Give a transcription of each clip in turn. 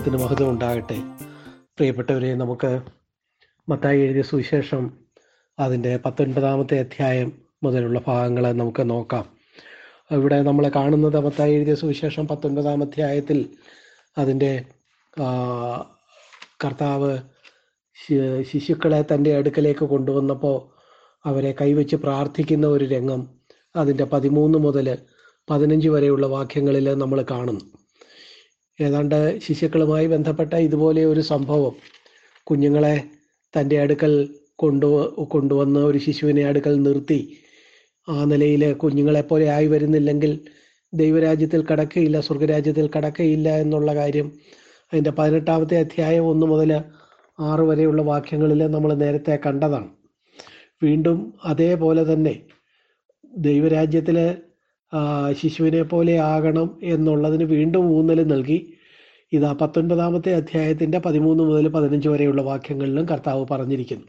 നാമത്തിന് മഹത്വം ഉണ്ടാകട്ടെ. പ്രിയപ്പെട്ടവരെ നമുക്ക് മത്തായി എഴുതിയ സുവിശേഷം അതിന്റെ പത്തൊൻപതാമത്തെ അധ്യായം മുതലുള്ള ഭാഗങ്ങൾ നമുക്ക് നോക്കാം. ഇവിടെ നമ്മൾ കാണുന്നത് മത്തായി എഴുതിയ സുവിശേഷം പത്തൊൻപതാം അധ്യായത്തിൽ അതിന്റെ കർത്താവ് ശിശുക്കളെ തന്റെ അടുക്കലേക്ക് കൊണ്ടുവന്നപ്പോൾ അവരെ കൈവച്ച് പ്രാർത്ഥിക്കുന്ന ഒരു രംഗം അതിന്റെ പതിമൂന്ന് മുതൽ പതിനഞ്ച് വരെയുള്ള വാക്യങ്ങളിൽ നമ്മൾ കാണുന്നു. ഏതാണ്ട് ശിശുക്കളുമായി ബന്ധപ്പെട്ട ഇതുപോലെ ഒരു സംഭവം. കുഞ്ഞുങ്ങളെ തന്റെ അടുക്കൽ കൊണ്ടു കൊണ്ടുവന്ന് ഒരു ശിശുവിനെ അടുക്കൽ നിർത്തി. ആ നിലയിൽ കുഞ്ഞുങ്ങളെപ്പോലെ ആയി വരുന്നില്ലെങ്കിൽ ദൈവരാജ്യത്തിൽ കടക്കയില്ല സ്വർഗരാജ്യത്തിൽ കടക്കയില്ല എന്നുള്ള കാര്യം അതിന്റെ പതിനെട്ടാമത്തെ അധ്യായം ഒന്ന് മുതൽ ആറ് വരെയുള്ള വാക്യങ്ങളിൽ നമ്മൾ നേരത്തെ കണ്ടതാണ്. വീണ്ടും അതേപോലെ തന്നെ ദൈവരാജ്യത്തിൽ ശിശുവിനെ പോലെ ആകണം എന്നുള്ളതിന് വീണ്ടും ഊന്നൽ നൽകി. ഇതാ പത്തൊൻപതാമത്തെ അധ്യായത്തിന്റെ പതിമൂന്ന് മുതൽ പതിനഞ്ച് വരെയുള്ള വാക്യങ്ങളിലും കർത്താവ് പറഞ്ഞിരിക്കുന്നു.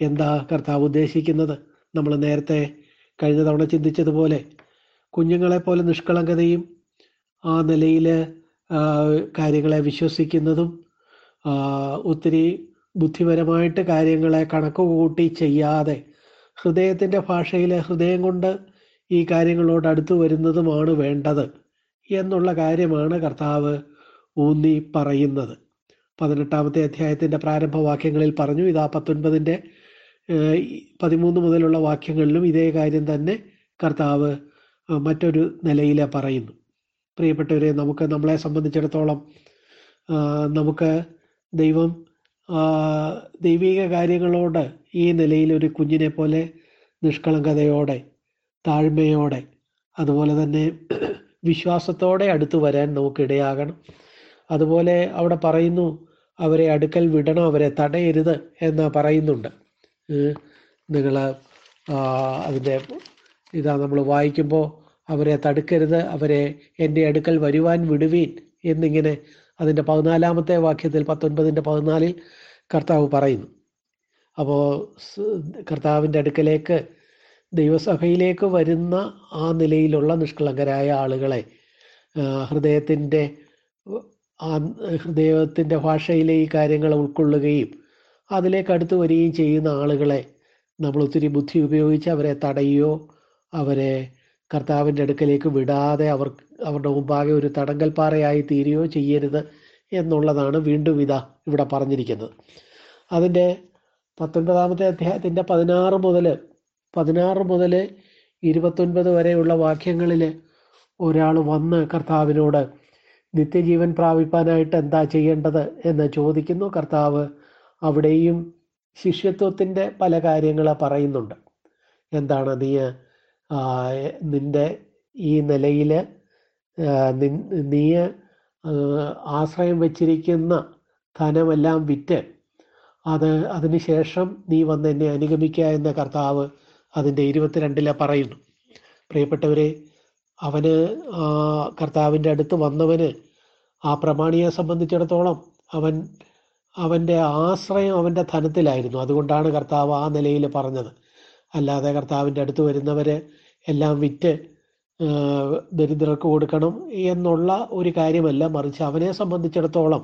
എന്താ കർത്താവ് ഉദ്ദേശിക്കുന്നത്? നമ്മൾ നേരത്തെ കഴിഞ്ഞ തവണ ചിന്തിച്ചതുപോലെ കുഞ്ഞുങ്ങളെപ്പോലെ നിഷ്കളങ്കതയും ആ നിലയിൽ കാര്യങ്ങളെ വിശ്വസിക്കുന്നതും ഒത്തിരി ബുദ്ധിപരമായിട്ട് കാര്യങ്ങളെ കണക്ക് കൂട്ടി ചെയ്യാതെ ഹൃദയത്തിന്റെ ഭാഷയിൽ ഹൃദയം കൊണ്ട് ഈ കാര്യങ്ങളോട് അടുത്ത് വരുന്നതുമാണ് വേണ്ടത് എന്നുള്ള കാര്യമാണ് കർത്താവ് ഊന്നി പറയുന്നത്. പതിനെട്ടാമത്തെ അധ്യായത്തിന്റെ പ്രാരംഭവാക്യങ്ങളിൽ പറഞ്ഞു ഇതാ പത്തൊൻപതിന്റെ പതിമൂന്ന് മുതലുള്ള വാക്യങ്ങളിലും ഇതേ കാര്യം തന്നെ കർത്താവ് മറ്റൊരു നിലയിൽ പറയുന്നു. പ്രിയപ്പെട്ടവരെ നമുക്ക് നമ്മളെ സംബന്ധിച്ചിടത്തോളം നമുക്ക് ദൈവം ദൈവിക കാര്യങ്ങളോട് ഈ നിലയിൽ ഒരു കുഞ്ഞിനെ പോലെ നിഷ്കളങ്കതയോടെ താഴ്മയോടെ അതുപോലെ തന്നെ വിശ്വാസത്തോടെ അടുത്ത് വരാൻ നമുക്ക് ഇടയാകണം അതുപോലെ അവിടെ പറയുന്നു അവരെ അടുക്കൽ വിടണം? അവരെ തടയരുത് എന്ന് പറയുന്നുണ്ട്. നിങ്ങൾ അതിന്റെ ഇതാ നമ്മൾ വായിക്കുമ്പോൾ അവരെ തടുക്കരുത് അവരെ എന്റെ അടുക്കൽ വരുവാൻ വിടുവീൻ എന്നിങ്ങനെ അതിന്റെ പതിനാലാമത്തെ വാക്യത്തിൽ പത്തൊൻപതിന്റെ പതിനാലിൽ കർത്താവ് പറയുന്നു. അപ്പോൾ കർത്താവിന്റെ അടുക്കലേക്ക് ദൈവസഭയിലേക്ക് വരുന്ന ആ നിലയിലുള്ള നിഷ്കളങ്കരായ ആളുകളെ ഹൃദയത്തിന്റെ ആ ഹൃദയത്തിന്റെ ഭാഷയിലെ ഈ കാര്യങ്ങൾ ഉൾക്കൊള്ളുകയും അതിലേക്ക് അടുത്ത് വരികയും ചെയ്യുന്ന ആളുകളെ നമ്മൾ ഒത്തിരി ബുദ്ധി ഉപയോഗിച്ച് അവരെ തടയുകയോ അവരെ കർത്താവിന്റെ അടുക്കലേക്ക് വിടാതെ അവർ അവരുടെ മുമ്പാകെ ഒരു തടങ്കൽപ്പാറയായി തീരുകയോ ചെയ്യരുത് എന്നുള്ളതാണ് വീണ്ടും ഇതാ ഇവിടെ പറഞ്ഞിരിക്കുന്നത്. അതിന്റെ പത്തൊൻപതാമത്തെ അധ്യായത്തിന്റെ പതിനാറ് മുതൽ പതിനാറ് മുതൽ ഇരുപത്തൊൻപത് വരെയുള്ള വാക്യങ്ങളിൽ ഒരാൾ വന്ന് കർത്താവിനോട് നിത്യജീവൻ പ്രാപിപ്പാനായിട്ട് എന്താ ചെയ്യേണ്ടത്? എന്ന് ചോദിക്കുന്നു. കർത്താവ് അവിടെയും ശിഷ്യത്വത്തിന്റെ പല കാര്യങ്ങൾ പറയുന്നുണ്ട്. എന്താണ് നീ നിന്റെ ഈ നിലയിൽ നീ ആശ്രയം വച്ചിരിക്കുന്ന ധനമെല്ലാം വിറ്റ് അത് അതിനുശേഷം നീ വന്ന് എന്നെ അനുഗമിക്കുക എന്ന കർത്താവ് അതിന്റെ ഇരുപത്തിരണ്ടില പറയുന്നു. പ്രിയപ്പെട്ടവരെ അവന് കർത്താവിന്റെ അടുത്ത് വന്നവന് ആ പ്രമാണിയെ സംബന്ധിച്ചിടത്തോളം അവൻ അവന്റെ ആശ്രയം അവന്റെ ധനത്തിലായിരുന്നു. അതുകൊണ്ടാണ് കർത്താവ് ആ നിലയിൽ പറഞ്ഞത്. അല്ലാതെ കർത്താവിന്റെ അടുത്ത് വരുന്നവരെ എല്ലാം വിറ്റ് ദരിദ്രർക്ക് കൊടുക്കണം എന്നുള്ള ഒരു കാര്യമല്ല. മറിച്ച് അവനെ സംബന്ധിച്ചിടത്തോളം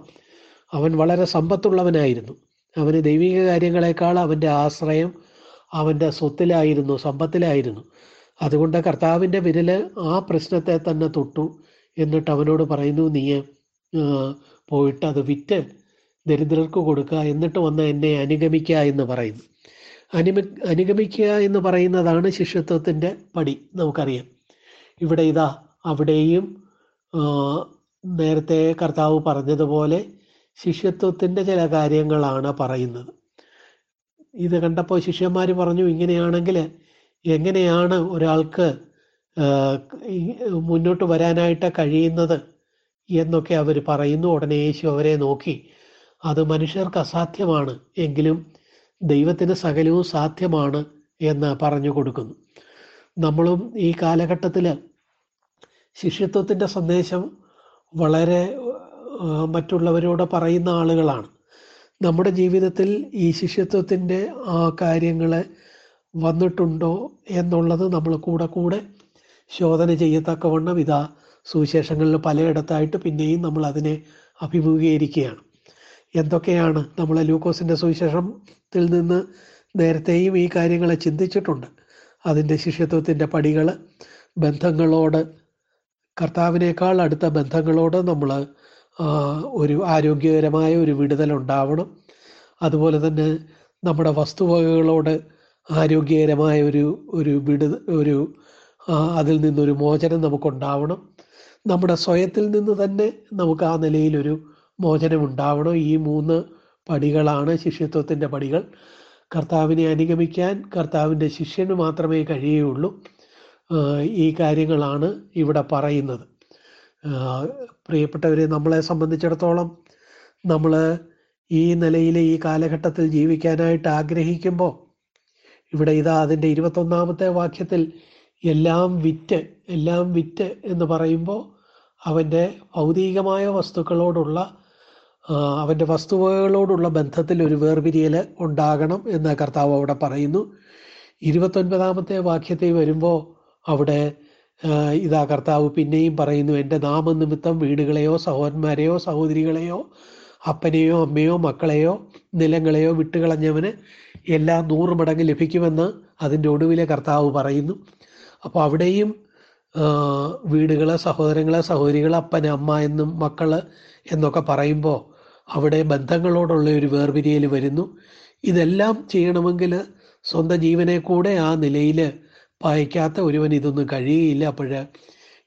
അവൻ വളരെ സമ്പത്തുള്ളവനായിരുന്നു. അവന് ദൈവിക കാര്യങ്ങളെക്കാൾ അവന്റെ ആശ്രയം അവന്റെ സ്വത്തിലായിരുന്നു സമ്പത്തിലായിരുന്നു. അതുകൊണ്ട് കർത്താവിന്റെ വിരൽ ആ പ്രശ്നത്തെ തന്നെ തൊട്ടു എന്നിട്ട് അവനോട് പറയുന്നു നീ പോയിട്ട് അത് വിറ്റ് ദരിദ്രർക്ക് കൊടുക്കുക എന്നിട്ട് വന്ന് എന്നെ അനുഗമിക്കുക എന്ന് പറയുന്നു. അനുമ അനുഗമിക്കുക എന്ന് പറയുന്നതാണ് ശിഷ്യത്വത്തിന്റെ പടി നമുക്കറിയാം. ഇവിടെ ഇതാ അവിടെയും നേരത്തെ കർത്താവ് പറഞ്ഞതുപോലെ ശിഷ്യത്വത്തിന്റെ ചില കാര്യങ്ങളാണ് പറയുന്നത്. ഇത് കണ്ടപ്പോൾ ശിഷ്യന്മാർ പറഞ്ഞു ഇങ്ങനെയാണെങ്കിൽ എങ്ങനെയാണ് ഒരാൾക്ക് മുന്നോട്ട് വരാനായിട്ട് കഴിയുന്നത്? എന്നൊക്കെ അവർ പറയുന്നു. ഉടനെ യേശു അവരെ നോക്കി. അത് മനുഷ്യർക്ക് അസാധ്യമാണ് എങ്കിലും ദൈവത്തിന് സകലവും സാധ്യമാണ് എന്ന് പറഞ്ഞു കൊടുക്കുന്നു. നമ്മളും ഈ കാലഘട്ടത്തിൽ ശിഷ്യത്വത്തിന്റെ സന്ദേശം വളരെ മറ്റുള്ളവരോട് പറയുന്ന ആളുകളാണ്. നമ്മുടെ ജീവിതത്തിൽ ഈ ശിഷ്യത്വത്തിന്റെ കാര്യങ്ങൾ വന്നിട്ടുണ്ടോ എന്നുള്ളത് നമ്മൾ കൂടെ കൂടെ ശോധന ചെയ്യത്തക്കവണ്ണം ഇതാ സുവിശേഷങ്ങളിൽ പലയിടത്തായിട്ട് പിന്നെയും നമ്മൾ അതിനെ അഭിമുഖീകരിക്കുകയാണ്. എന്തൊക്കെയാണ് നമ്മൾ ലൂക്കോസിന്റെ സുവിശേഷത്തിൽ നിന്ന് നേരത്തെയും ഈ കാര്യങ്ങളെ ചിന്തിച്ചിട്ടുണ്ട്. അതിന്റെ ശിഷ്യത്വത്തിന്റെ പടികൾ ബന്ധങ്ങളോട് കർത്താവിനേക്കാൾ അടുത്ത ബന്ധങ്ങളോട് നമ്മൾ ഒരു ആരോഗ്യകരമായ ഒരു വിടുതൽ ഉണ്ടാവണം. അതുപോലെ തന്നെ നമ്മുടെ വസ്തുവകകളോട് ആരോഗ്യകരമായ ഒരു ഒരു വിടു ഒരു അതിൽ നിന്നൊരു മോചനം നമുക്കുണ്ടാവണം. നമ്മുടെ സ്വയത്തിൽ നിന്ന് തന്നെ നമുക്ക് ആ നിലയിലൊരു മോചനം ഉണ്ടാവണം. ഈ മൂന്ന് പടികളാണ് ശിഷ്യത്വത്തിന്റെ പടികൾ. കർത്താവിനെ അനുഗമിക്കാൻ കർത്താവിന്റെ ശിഷ്യന് മാത്രമേ കഴിയുകയുള്ളൂ. ഈ കാര്യങ്ങളാണ് ഇവിടെ പറയുന്നത്. പ്രിയപ്പെട്ടവരെ നമ്മളെ സംബന്ധിച്ചിടത്തോളം നമ്മൾ ഈ നിലയിൽ ഈ കാലഘട്ടത്തിൽ ജീവിക്കാനായിട്ട് ആഗ്രഹിക്കുമ്പോൾ ഇവിടെ ഇതാ അതിന്റെ ഇരുപത്തൊന്നാമത്തെ വാക്യത്തിൽ എല്ലാം വിറ്റ് എല്ലാം വിറ്റ് എന്ന് പറയുമ്പോൾ അവന്റെ ഭൗതികമായ വസ്തുക്കളോടുള്ള അവന്റെ വസ്തുവകളോടുള്ള ബന്ധത്തിൽ ഒരു വേർപിരിയൽ ഉണ്ടാകണം എന്ന് കർത്താവ് അവിടെ പറയുന്നു. ഇരുപത്തൊൻപതാമത്തെ വാക്യത്തിൽ വരുമ്പോൾ അവിടെ ഇതാ കർത്താവ് പിന്നെയും പറയുന്നു എന്റെ നാമനിമിത്തം വീടുകളെയോ സഹോദരന്മാരെയോ സഹോദരികളെയോ അപ്പനെയോ അമ്മയോ മക്കളെയോ നിലങ്ങളെയോ വിട്ടുകളഞ്ഞവന് എല്ലാം നൂറ് മടങ്ങ് ലഭിക്കുമെന്ന് അതിന്റെ ഒടുവിലെ കർത്താവ് പറയുന്നു. അപ്പോൾ അവിടെയും വീടുകൾ സഹോദരങ്ങൾ സഹോദരികൾ അപ്പൻ അമ്മ എന്നും മക്കൾ എന്നൊക്കെ പറയുമ്പോൾ അവിടെ ബന്ധങ്ങളോടുള്ള ഒരു വേർപിരിയൽ വരുന്നു. ഇതെല്ലാം ചെയ്യണമെങ്കിൽ സ്വന്തം ജീവനെ കൂടെ ആ നിലയിൽ പായിക്കാത്ത ഒരുവൻ ഇതൊന്നും കഴിയുകയില്ല. അപ്പോൾ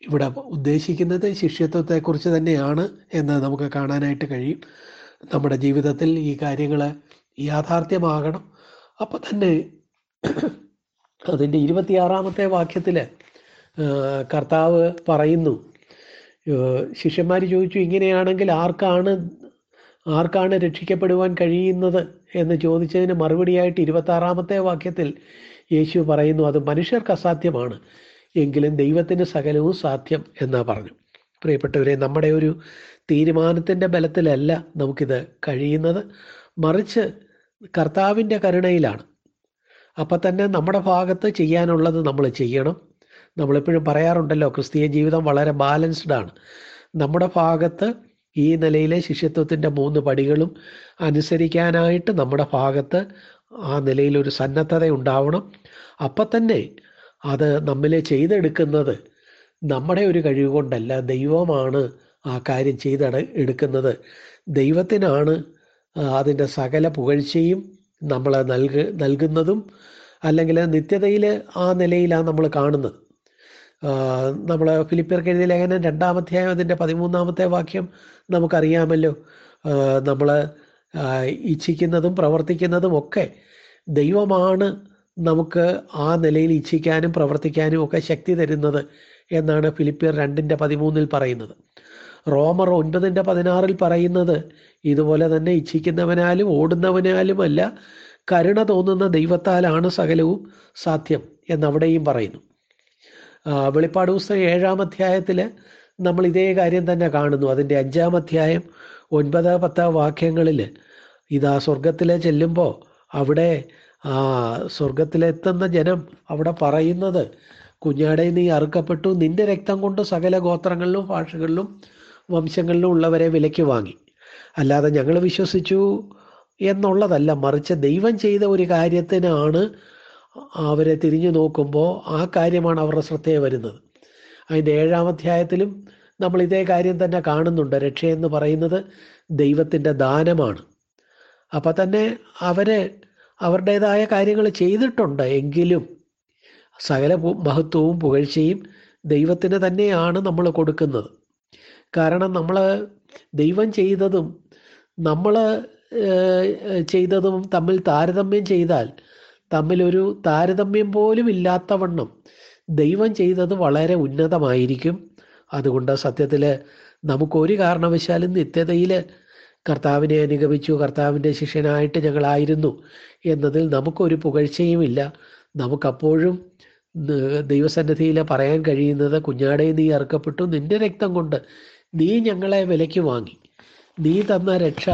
ഇവിടെ ഉദ്ദേശിക്കുന്നത് ശിഷ്യത്വത്തെക്കുറിച്ച് തന്നെയാണ് എന്ന് നമുക്ക് കാണാനായിട്ട് കഴിയും. നമ്മുടെ ജീവിതത്തിൽ ഈ കാര്യങ്ങൾ യാഥാർത്ഥ്യമാകണം. അപ്പോൾ തന്നെ അതിന്റെ ഇരുപത്തിയാറാമത്തെ വാക്യത്തിൽ കർത്താവ് പറയുന്നു ശിഷ്യന്മാർ ചോദിച്ചു ഇങ്ങനെയാണെങ്കിൽ ആർക്കാണ് ആർക്കാണ് രക്ഷിക്കപ്പെടുവാൻ കഴിയുന്നത്? എന്ന് ചോദിച്ചതിന് മറുപടിയായിട്ട് ഇരുപത്താറാമത്തെ വാക്യത്തിൽ യേശു പറയുന്നു അത് മനുഷ്യർക്ക് അസാധ്യമാണ് എങ്കിലും ദൈവത്തിന് സകലവും സാധ്യം എന്നാ പറഞ്ഞു. പ്രിയപ്പെട്ടവരെ നമ്മുടെ ഒരു തീരുമാനത്തിന്റെ ബലത്തിലല്ല നമുക്കിത് കഴിയുന്നത്. മറിച്ച് കർത്താവിന്റെ കരുണയിലാണ്. അപ്പം തന്നെ നമ്മുടെ ഭാഗത്ത് ചെയ്യാനുള്ളത് നമ്മൾ ചെയ്യണം. നമ്മളെപ്പോഴും പറയാറുണ്ടല്ലോ ക്രിസ്തീയ ജീവിതം വളരെ ബാലൻസ്ഡ് ആണ്. നമ്മുടെ ഭാഗത്ത് ഈ നിലയിലെ ശിഷ്യത്വത്തിന്റെ മൂന്ന് പടികളും അനുസരിക്കാനായിട്ട് നമ്മുടെ ഭാഗത്ത് ആ നിലയിൽ ഒരു സന്നദ്ധത ഉണ്ടാവണം. അപ്പം തന്നെ അത് നമ്മൾ ചെയ്തെടുക്കുന്നത് നമ്മുടെ ഒരു കഴിവ് കൊണ്ടല്ല ദൈവമാണ് ആ കാര്യം ചെയ്തട എടുക്കുന്നത്. ദൈവത്തിനാണ് അതിന്റെ സകല പുകഴ്ചയും നമ്മൾ നൽക നൽകുന്നതും അല്ലെങ്കിൽ നിത്യതയിൽ ആ നിലയിലാണ് നമ്മൾ കാണുന്നത്. നമ്മൾ ഫിലിപ്പിയർക്ക് എഴുതിയ ലേഖനം രണ്ടാമധ്യായം അതിന്റെ പതിമൂന്നാമത്തെ വാക്യം നമുക്കറിയാമല്ലോ. നമ്മൾ ഇച്ഛിക്കുന്നതും പ്രവർത്തിക്കുന്നതും ഒക്കെ ദൈവമാണ് നമുക്ക് ആ നിലയിൽ ഇച്ഛിക്കാനും പ്രവർത്തിക്കാനും ഒക്കെ ശക്തി തരുന്നത് എന്നാണ് ഫിലിപ്പിയർ രണ്ടിന്റെ പതിമൂന്നിൽ പറയുന്നത്. റോമർ ഒൻപതിന്റെ പതിനാറിൽ പറയുന്നത് ഇതുപോലെ തന്നെ ഇച്ഛിക്കുന്നവനാലും ഓടുന്നവനാലുമല്ല കരുണ തോന്നുന്ന ദൈവത്താലാണ് സകലവും സാധ്യം എന്നവിടെയും പറയുന്നു. വെളിപ്പാട് പുസ്തകം ഏഴാം അധ്യായത്തിൽ നമ്മൾ ഇതേ കാര്യം തന്നെ കാണുന്നു. അതിന്റെ അഞ്ചാം അധ്യായം ഒൻപത് പത്ത് വാക്യങ്ങളിൽ ഇതാ സ്വർഗത്തിലെ ചെല്ലുമ്പോൾ അവിടെ ആ സ്വർഗത്തിലെത്തുന്ന ജനം അവിടെ പറയുന്നത് കുഞ്ഞാടെ നീ അറുക്കപ്പെട്ടു. നിന്റെ രക്തം കൊണ്ട് സകല ഗോത്രങ്ങളിലും ഭാഷകളിലും വംശങ്ങളിലും ഉള്ളവരെ വിലയ്ക്ക് വാങ്ങി. അല്ലാതെ ഞങ്ങൾ വിശ്വസിച്ചു എന്നുള്ളതല്ല. മറിച്ച് ദൈവം ചെയ്ത ഒരു കാര്യത്തിനാണ് അവരെ തിരിഞ്ഞു നോക്കുമ്പോൾ ആ കാര്യമാണ് അവരുടെ ശ്രദ്ധയെ വരുന്നത്. അതിന്റെ ഏഴാം അധ്യായത്തിലും നമ്മൾ ഇതേ കാര്യം തന്നെ കാണുന്നുണ്ട്. രക്ഷയെന്ന് പറയുന്നത് ദൈവത്തിന്റെ ദാനമാണ്. അപ്പം തന്നെ അവർ അവരുടേതായ കാര്യങ്ങൾ ചെയ്തിട്ടുണ്ട് എങ്കിലും സകല മഹത്വവും പുകഴ്ചയും ദൈവത്തിന് തന്നെയാണ് നമ്മൾ കൊടുക്കുന്നത്. കാരണം നമ്മൾ ദൈവം ചെയ്തതും നമ്മൾ ചെയ്തതും തമ്മിൽ താരതമ്യം ചെയ്താൽ തമ്മിലൊരു താരതമ്യം പോലും ഇല്ലാത്തവണ്ണം ദൈവം ചെയ്തത് വളരെ ഉന്നതമായിരിക്കും. അതുകൊണ്ട് സത്യത്തിൽ നമുക്കൊരു കാരണവശാലും നിത്യതയിൽ കർത്താവിനെ അനുഗമിച്ചു കർത്താവിന്റെ ശിഷ്യനായിട്ട് ഞങ്ങളായിരുന്നു എന്നതിൽ നമുക്കൊരു പുകഴ്ചയുമില്ല. നമുക്കപ്പോഴും ദൈവസന്നിധിയിൽ പറയാൻ കഴിയുന്നത് കുഞ്ഞാടെ നീ അറുക്കപ്പെട്ടു. നിന്റെ രക്തം കൊണ്ട് നീ ഞങ്ങളെ വിലയ്ക്ക് വാങ്ങി. നീ തന്ന രക്ഷ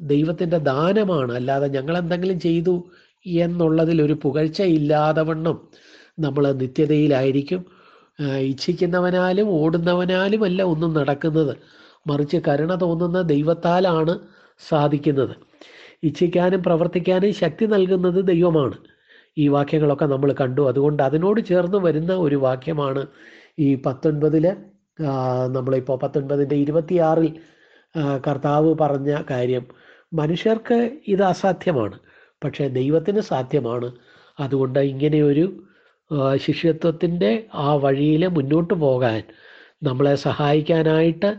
ദൈവത്തിന്റെ ദാനമാണ്. അല്ലാതെ ഞങ്ങൾ എന്തെങ്കിലും ചെയ്തു എന്നുള്ളതിൽ ഒരു പുകഴ്ച ഇല്ലാതെ വണ്ണം നമ്മൾ നിത്യതയിലായിരിക്കും. ഇച്ഛിക്കുന്നവനാലും ഓടുന്നവനാലും അല്ല ഒന്നും നടക്കുന്നത്. മറിച്ച് കരുണ തോന്നുന്ന ദൈവത്താലാണ് സാധിക്കുന്നത്. ഇച്ഛിക്കാനും പ്രവർത്തിക്കാനും ശക്തി നൽകുന്നത് ദൈവമാണ്. ഈ വാക്യങ്ങളൊക്കെ നമ്മൾ കണ്ടു. അതുകൊണ്ട് അതിനോട് ചേർന്ന് വരുന്ന ഒരു വാക്യമാണ് ഈ പത്തൊൻപതിൽ ആ, നമ്മളിപ്പോൾ പത്തൊൻപതിന്റെ ഇരുപത്തിയാറിൽ കർത്താവ് പറഞ്ഞ കാര്യം. മനുഷ്യർക്ക് ഇത് അസാധ്യമാണ്. പക്ഷേ ദൈവത്തിന് സാധ്യമാണ്. അതുകൊണ്ട് ഇങ്ങനെയൊരു ശിഷ്യത്വത്തിന്റെ ആ വഴിയിൽ മുന്നോട്ട് പോകാൻ നമ്മളെ സഹായിക്കാനായിട്ട്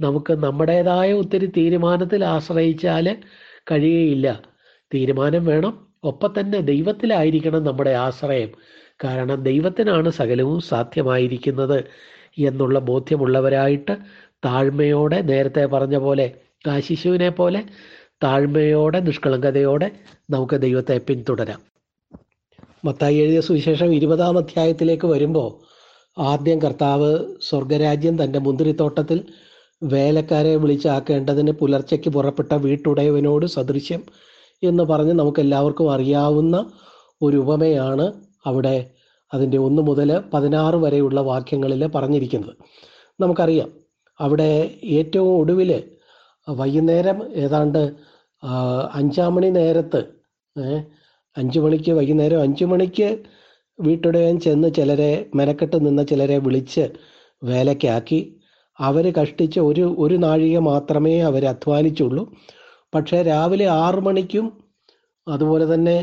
നമുക്ക് നമ്മുടേതായ ഒത്തിരി തീരുമാനത്തിൽ ആശ്രയിച്ചാൽ കഴിയുകയില്ല. തീരുമാനം വേണം. ഒപ്പം തന്നെ ദൈവത്തിലായിരിക്കണം നമ്മുടെ ആശ്രയം. കാരണം ദൈവത്തിനാണ് സകലവും സാധ്യമായിരിക്കുന്നത് എന്നുള്ള ബോധ്യമുള്ളവരായിട്ട് താഴ്മയോടെ നേരത്തെ പറഞ്ഞ പോലെ ആ ശിശുവിനെ പോലെ താഴ്മയോടെ നിഷ്കളങ്കതയോടെ നമുക്ക് ദൈവത്തെ പിന്തുടരാം. മത്തായി എഴുതിയ സുവിശേഷം ഇരുപതാം അധ്യായത്തിലേക്ക് വരുമ്പോൾ ആദ്യം കർത്താവ് സ്വർഗരാജ്യം തന്റെ മുന്തിരിത്തോട്ടത്തിൽ വേലക്കാരെ വിളിച്ചാക്കേണ്ടതിന് പുലർച്ചയ്ക്ക് പുറപ്പെട്ട വീട്ടുടയവനോട് സദൃശ്യം എന്ന് പറഞ്ഞ് നമുക്ക് എല്ലാവർക്കും അറിയാവുന്ന ഒരു ഉപമയാണ് അവിടെ അതിന്റെ ഒന്ന് മുതൽ പതിനാറ് വരെയുള്ള വാക്യങ്ങളിൽ പറഞ്ഞിരിക്കുന്നത്. നമുക്കറിയാം അവിടെ ഏറ്റവും ഒടുവിൽ വൈകുന്നേരം ഏതാണ്ട് അഞ്ചാം മണി നേരത്ത് അഞ്ച് മണിക്ക് വൈകുന്നേരം അഞ്ചു മണിക്ക് വീട്ടുടയൻ ചെന്ന് ചിലരെ മെനക്കെട്ട് നിന്ന ചിലരെ വിളിച്ച് വേലയ്ക്കാക്കി അവർ കഷ്ടിച്ച് ഒരു ഒരു നാഴിക മാത്രമേ അവർ അധ്വാനിച്ചുള്ളൂ. പക്ഷേ രാവിലെ ആറു മണിക്കും അതുപോലെ തന്നെ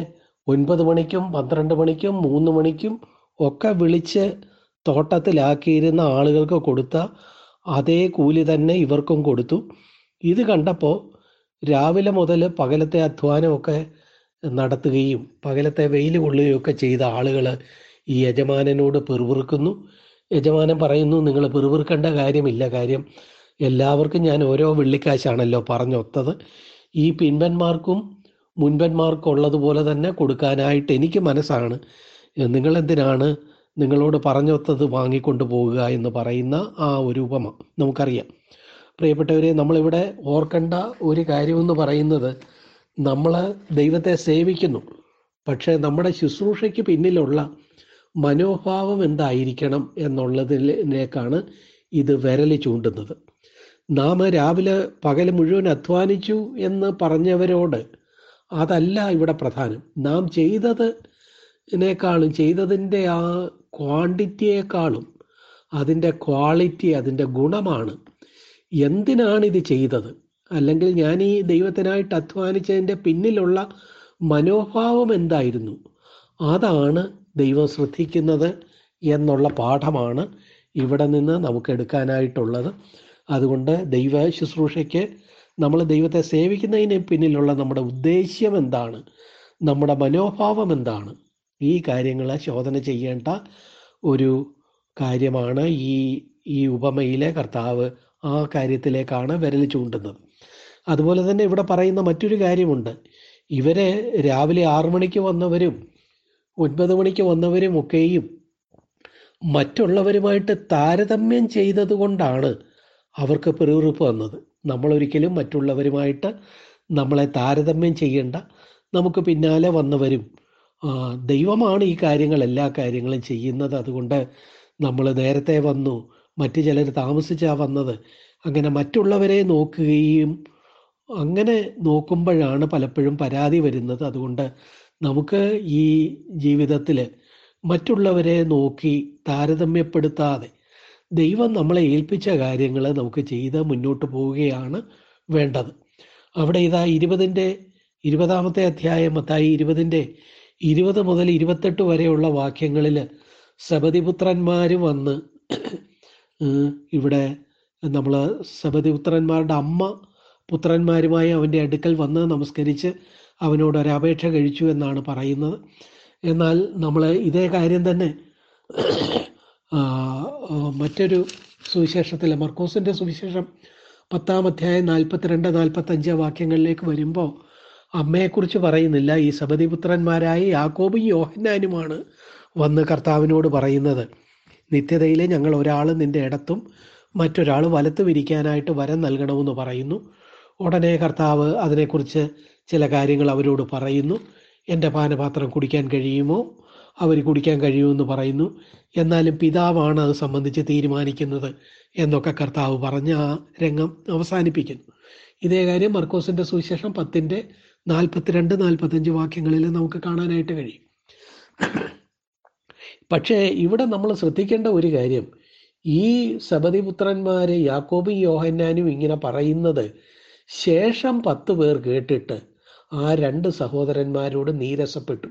ഒൻപത് മണിക്കും പന്ത്രണ്ട് മണിക്കും മൂന്ന് മണിക്കും ഒക്കെ വിളിച്ച് തോട്ടത്തിലാക്കിയിരുന്ന ആളുകൾക്ക് കൊടുത്ത അതേ കൂലി തന്നെ ഇവർക്കും കൊടുത്തു. ഇത് കണ്ടപ്പോൾ രാവിലെ മുതൽ പകലത്തെ അധ്വാനമൊക്കെ നടത്തുകയും പകലത്തെ വെയിൽ കൊള്ളുകയൊക്കെ ചെയ്ത ആളുകൾ ഈ യജമാനനോട് പെറുപിറുക്കുന്നു. യജമാനൻ പറയുന്നു നിങ്ങൾ പെറുപിറുക്കേണ്ട കാര്യമില്ല. കാര്യം എല്ലാവർക്കും ഞാൻ ഓരോ വെള്ളിക്കാശാണല്ലോ പറഞ്ഞൊത്തത്. ഈ പിൻപന്മാർക്കും ഉള്ളതുപോലെ തന്നെ കൊടുക്കാനായിട്ട് എനിക്ക് മനസ്സാണ്. നിങ്ങളെന്തിനാണ് നിങ്ങളോട് പറഞ്ഞൊത്തത് വാങ്ങിക്കൊണ്ട് പോകുക എന്ന് പറയുന്ന ആ ഒരു ഉപമ? നമുക്കറിയാം. പ്രിയപ്പെട്ടവരെ നമ്മളിവിടെ ഓർക്കേണ്ട ഒരു കാര്യമെന്ന് പറയുന്നത് നമ്മൾ ദൈവത്തെ സേവിക്കുന്നു. പക്ഷേ നമ്മുടെ ശുശ്രൂഷയ്ക്ക് പിന്നിലുള്ള മനോഭാവം എന്തായിരിക്കണം എന്നുള്ളതിലേക്കാണ് ഇത് വിരൽ ചൂണ്ടുന്നത്. നാം രാവിലെ പകൽ മുഴുവൻ അധ്വാനിച്ചു എന്ന് പറഞ്ഞവരോട് അതല്ല ഇവിടെ പ്രധാനം. നാം ചെയ്തതിനേക്കാളും ചെയ്തതിന്റെ ആ ക്വാണ്ടിറ്റിയേക്കാളും അതിന്റെ ക്വാളിറ്റി അതിന്റെ ഗുണമാണ്. എന്തിനാണ് ഇത് ചെയ്തത്? അല്ലെങ്കിൽ ഞാൻ ഈ ദൈവത്തിനായിട്ട് അധ്വാനിച്ചതിന്റെ പിന്നിലുള്ള മനോഭാവം എന്തായിരുന്നു? അതാണ് ദൈവം ശ്രദ്ധിക്കുന്നത് എന്നുള്ള പാഠമാണ് ഇവിടെ നിന്ന് നമുക്ക് എടുക്കാനായിട്ടുള്ളത്. അതുകൊണ്ട് ദൈവ ശുശ്രൂഷയ്ക്ക് നമ്മൾ ദൈവത്തെ സേവിക്കുന്നതിന് പിന്നിലുള്ള നമ്മുടെ ഉദ്ദേശ്യം എന്താണ്? നമ്മുടെ മനോഭാവം എന്താണ്? ഈ കാര്യങ്ങളെ ശോധന ചെയ്യേണ്ട ഒരു കാര്യമാണ് ഈ ഈ ഉപമയിലെ കർത്താവ് ആ കാര്യത്തിലേക്കാണ് വിരൽ ചൂണ്ടുന്നത്. അതുപോലെ തന്നെ ഇവിടെ പറയുന്ന മറ്റൊരു കാര്യമുണ്ട്. ഇവരെ രാവിലെ ആറു മണിക്ക് വന്നവരും ഒൻപത് മണിക്ക് വന്നവരും ഒക്കെയും മറ്റുള്ളവരുമായിട്ട് താരതമ്യം ചെയ്തതുകൊണ്ടാണ് അവർക്ക് പിറുവിറുപ്പ് വന്നത്. നമ്മളൊരിക്കലും മറ്റുള്ളവരുമായിട്ട് നമ്മളെ താരതമ്യം ചെയ്യേണ്ട നമുക്ക് പിന്നാലെ വന്നവരും ദൈവമാണ് ഈ കാര്യങ്ങൾ എല്ലാ കാര്യങ്ങളും ചെയ്യുന്നത്. അതുകൊണ്ട് നമ്മൾ നേരത്തെ വന്നു മറ്റു ചിലർ താമസിച്ചാ വന്നത്. അങ്ങനെ മറ്റുള്ളവരെ നോക്കുകയും അങ്ങനെ നോക്കുമ്പോഴാണ് പലപ്പോഴും പരാതി വരുന്നത്. അതുകൊണ്ട് നമുക്ക് ഈ ജീവിതത്തിൽ മറ്റുള്ളവരെ നോക്കി താരതമ്യപ്പെടുത്താതെ ദൈവം നമ്മളെ ഏൽപ്പിച്ച കാര്യങ്ങൾ നമുക്ക് ചെയ്ത് മുന്നോട്ട് പോവുകയാണ് വേണ്ടത്. അവിടെ ഇതാ ഇരുപതിന്റെ ഇരുപതാമത്തെ അധ്യായം മത്തായി ഇരുപതിന്റെ ഇരുപത് മുതൽ ഇരുപത്തെട്ട് വരെയുള്ള വാക്യങ്ങളിൽ സബതിപുത്രന്മാർ വന്ന് ഇവിടെ നമ്മൾ സബതിപുത്രന്മാരുടെ അമ്മ പുത്രന്മാരുമായി അവന്റെ അടുക്കൽ വന്ന് നമസ്കരിച്ച് അവനോട് ഒരപേക്ഷ കഴിച്ചു എന്നാണ് പറയുന്നത്. എന്നാൽ നമ്മൾ ഇതേ കാര്യം തന്നെ മറ്റൊരു സുവിശേഷത്തിൽ മർക്കോസിന്റെ സുവിശേഷം പത്താം അധ്യായം നാൽപ്പത്തിരണ്ട് നാൽപ്പത്തഞ്ച് വാക്യങ്ങളിലേക്ക് വരുമ്പോൾ അമ്മയെക്കുറിച്ച് പറയുന്നില്ല. ഈ സബതിപുത്രന്മാരായ യാക്കോബും യോഹന്നാനുമാണ് വന്ന് കർത്താവിനോട് പറയുന്നത്. നിത്യതയിലെ ഞങ്ങൾ ഒരാൾ നിന്റെ ഇടത്തും മറ്റൊരാൾ വലത്തു വിരിക്കാനായിട്ട് വരം നൽകണമെന്ന് പറയുന്നു. ഉടനെ കർത്താവ് അതിനെക്കുറിച്ച് ചില കാര്യങ്ങൾ അവരോട് പറയുന്നു. എന്റെ പാനപാത്രം കുടിക്കാൻ കഴിയുമോ? അവർ കുടിക്കാൻ കഴിയുമെന്ന് പറയുന്നു. എന്നാലും പിതാവാണ് അത് സംബന്ധിച്ച് തീരുമാനിക്കുന്നത് എന്നൊക്കെ കർത്താവ് പറഞ്ഞ ആ രംഗം അവസാനിപ്പിക്കുന്നു. ഇതേ കാര്യം മർക്കോസിന്റെ സുവിശേഷം പത്തിന്റെ നാൽപ്പത്തിരണ്ട് നാൽപ്പത്തഞ്ച് വാക്യങ്ങളിൽ നമുക്ക് കാണാനായിട്ട് കഴിയും. പക്ഷേ ഇവിടെ നമ്മൾ ശ്രദ്ധിക്കേണ്ട ഒരു കാര്യം ഈ സബതിപുത്രന്മാര് യാക്കോബും യോഹന്നാനും ഇങ്ങനെ പറയുന്നത് ശേഷം പത്ത് പേർ കേട്ടിട്ട് ആ രണ്ട് സഹോദരന്മാരോട് നീരസപ്പെട്ടു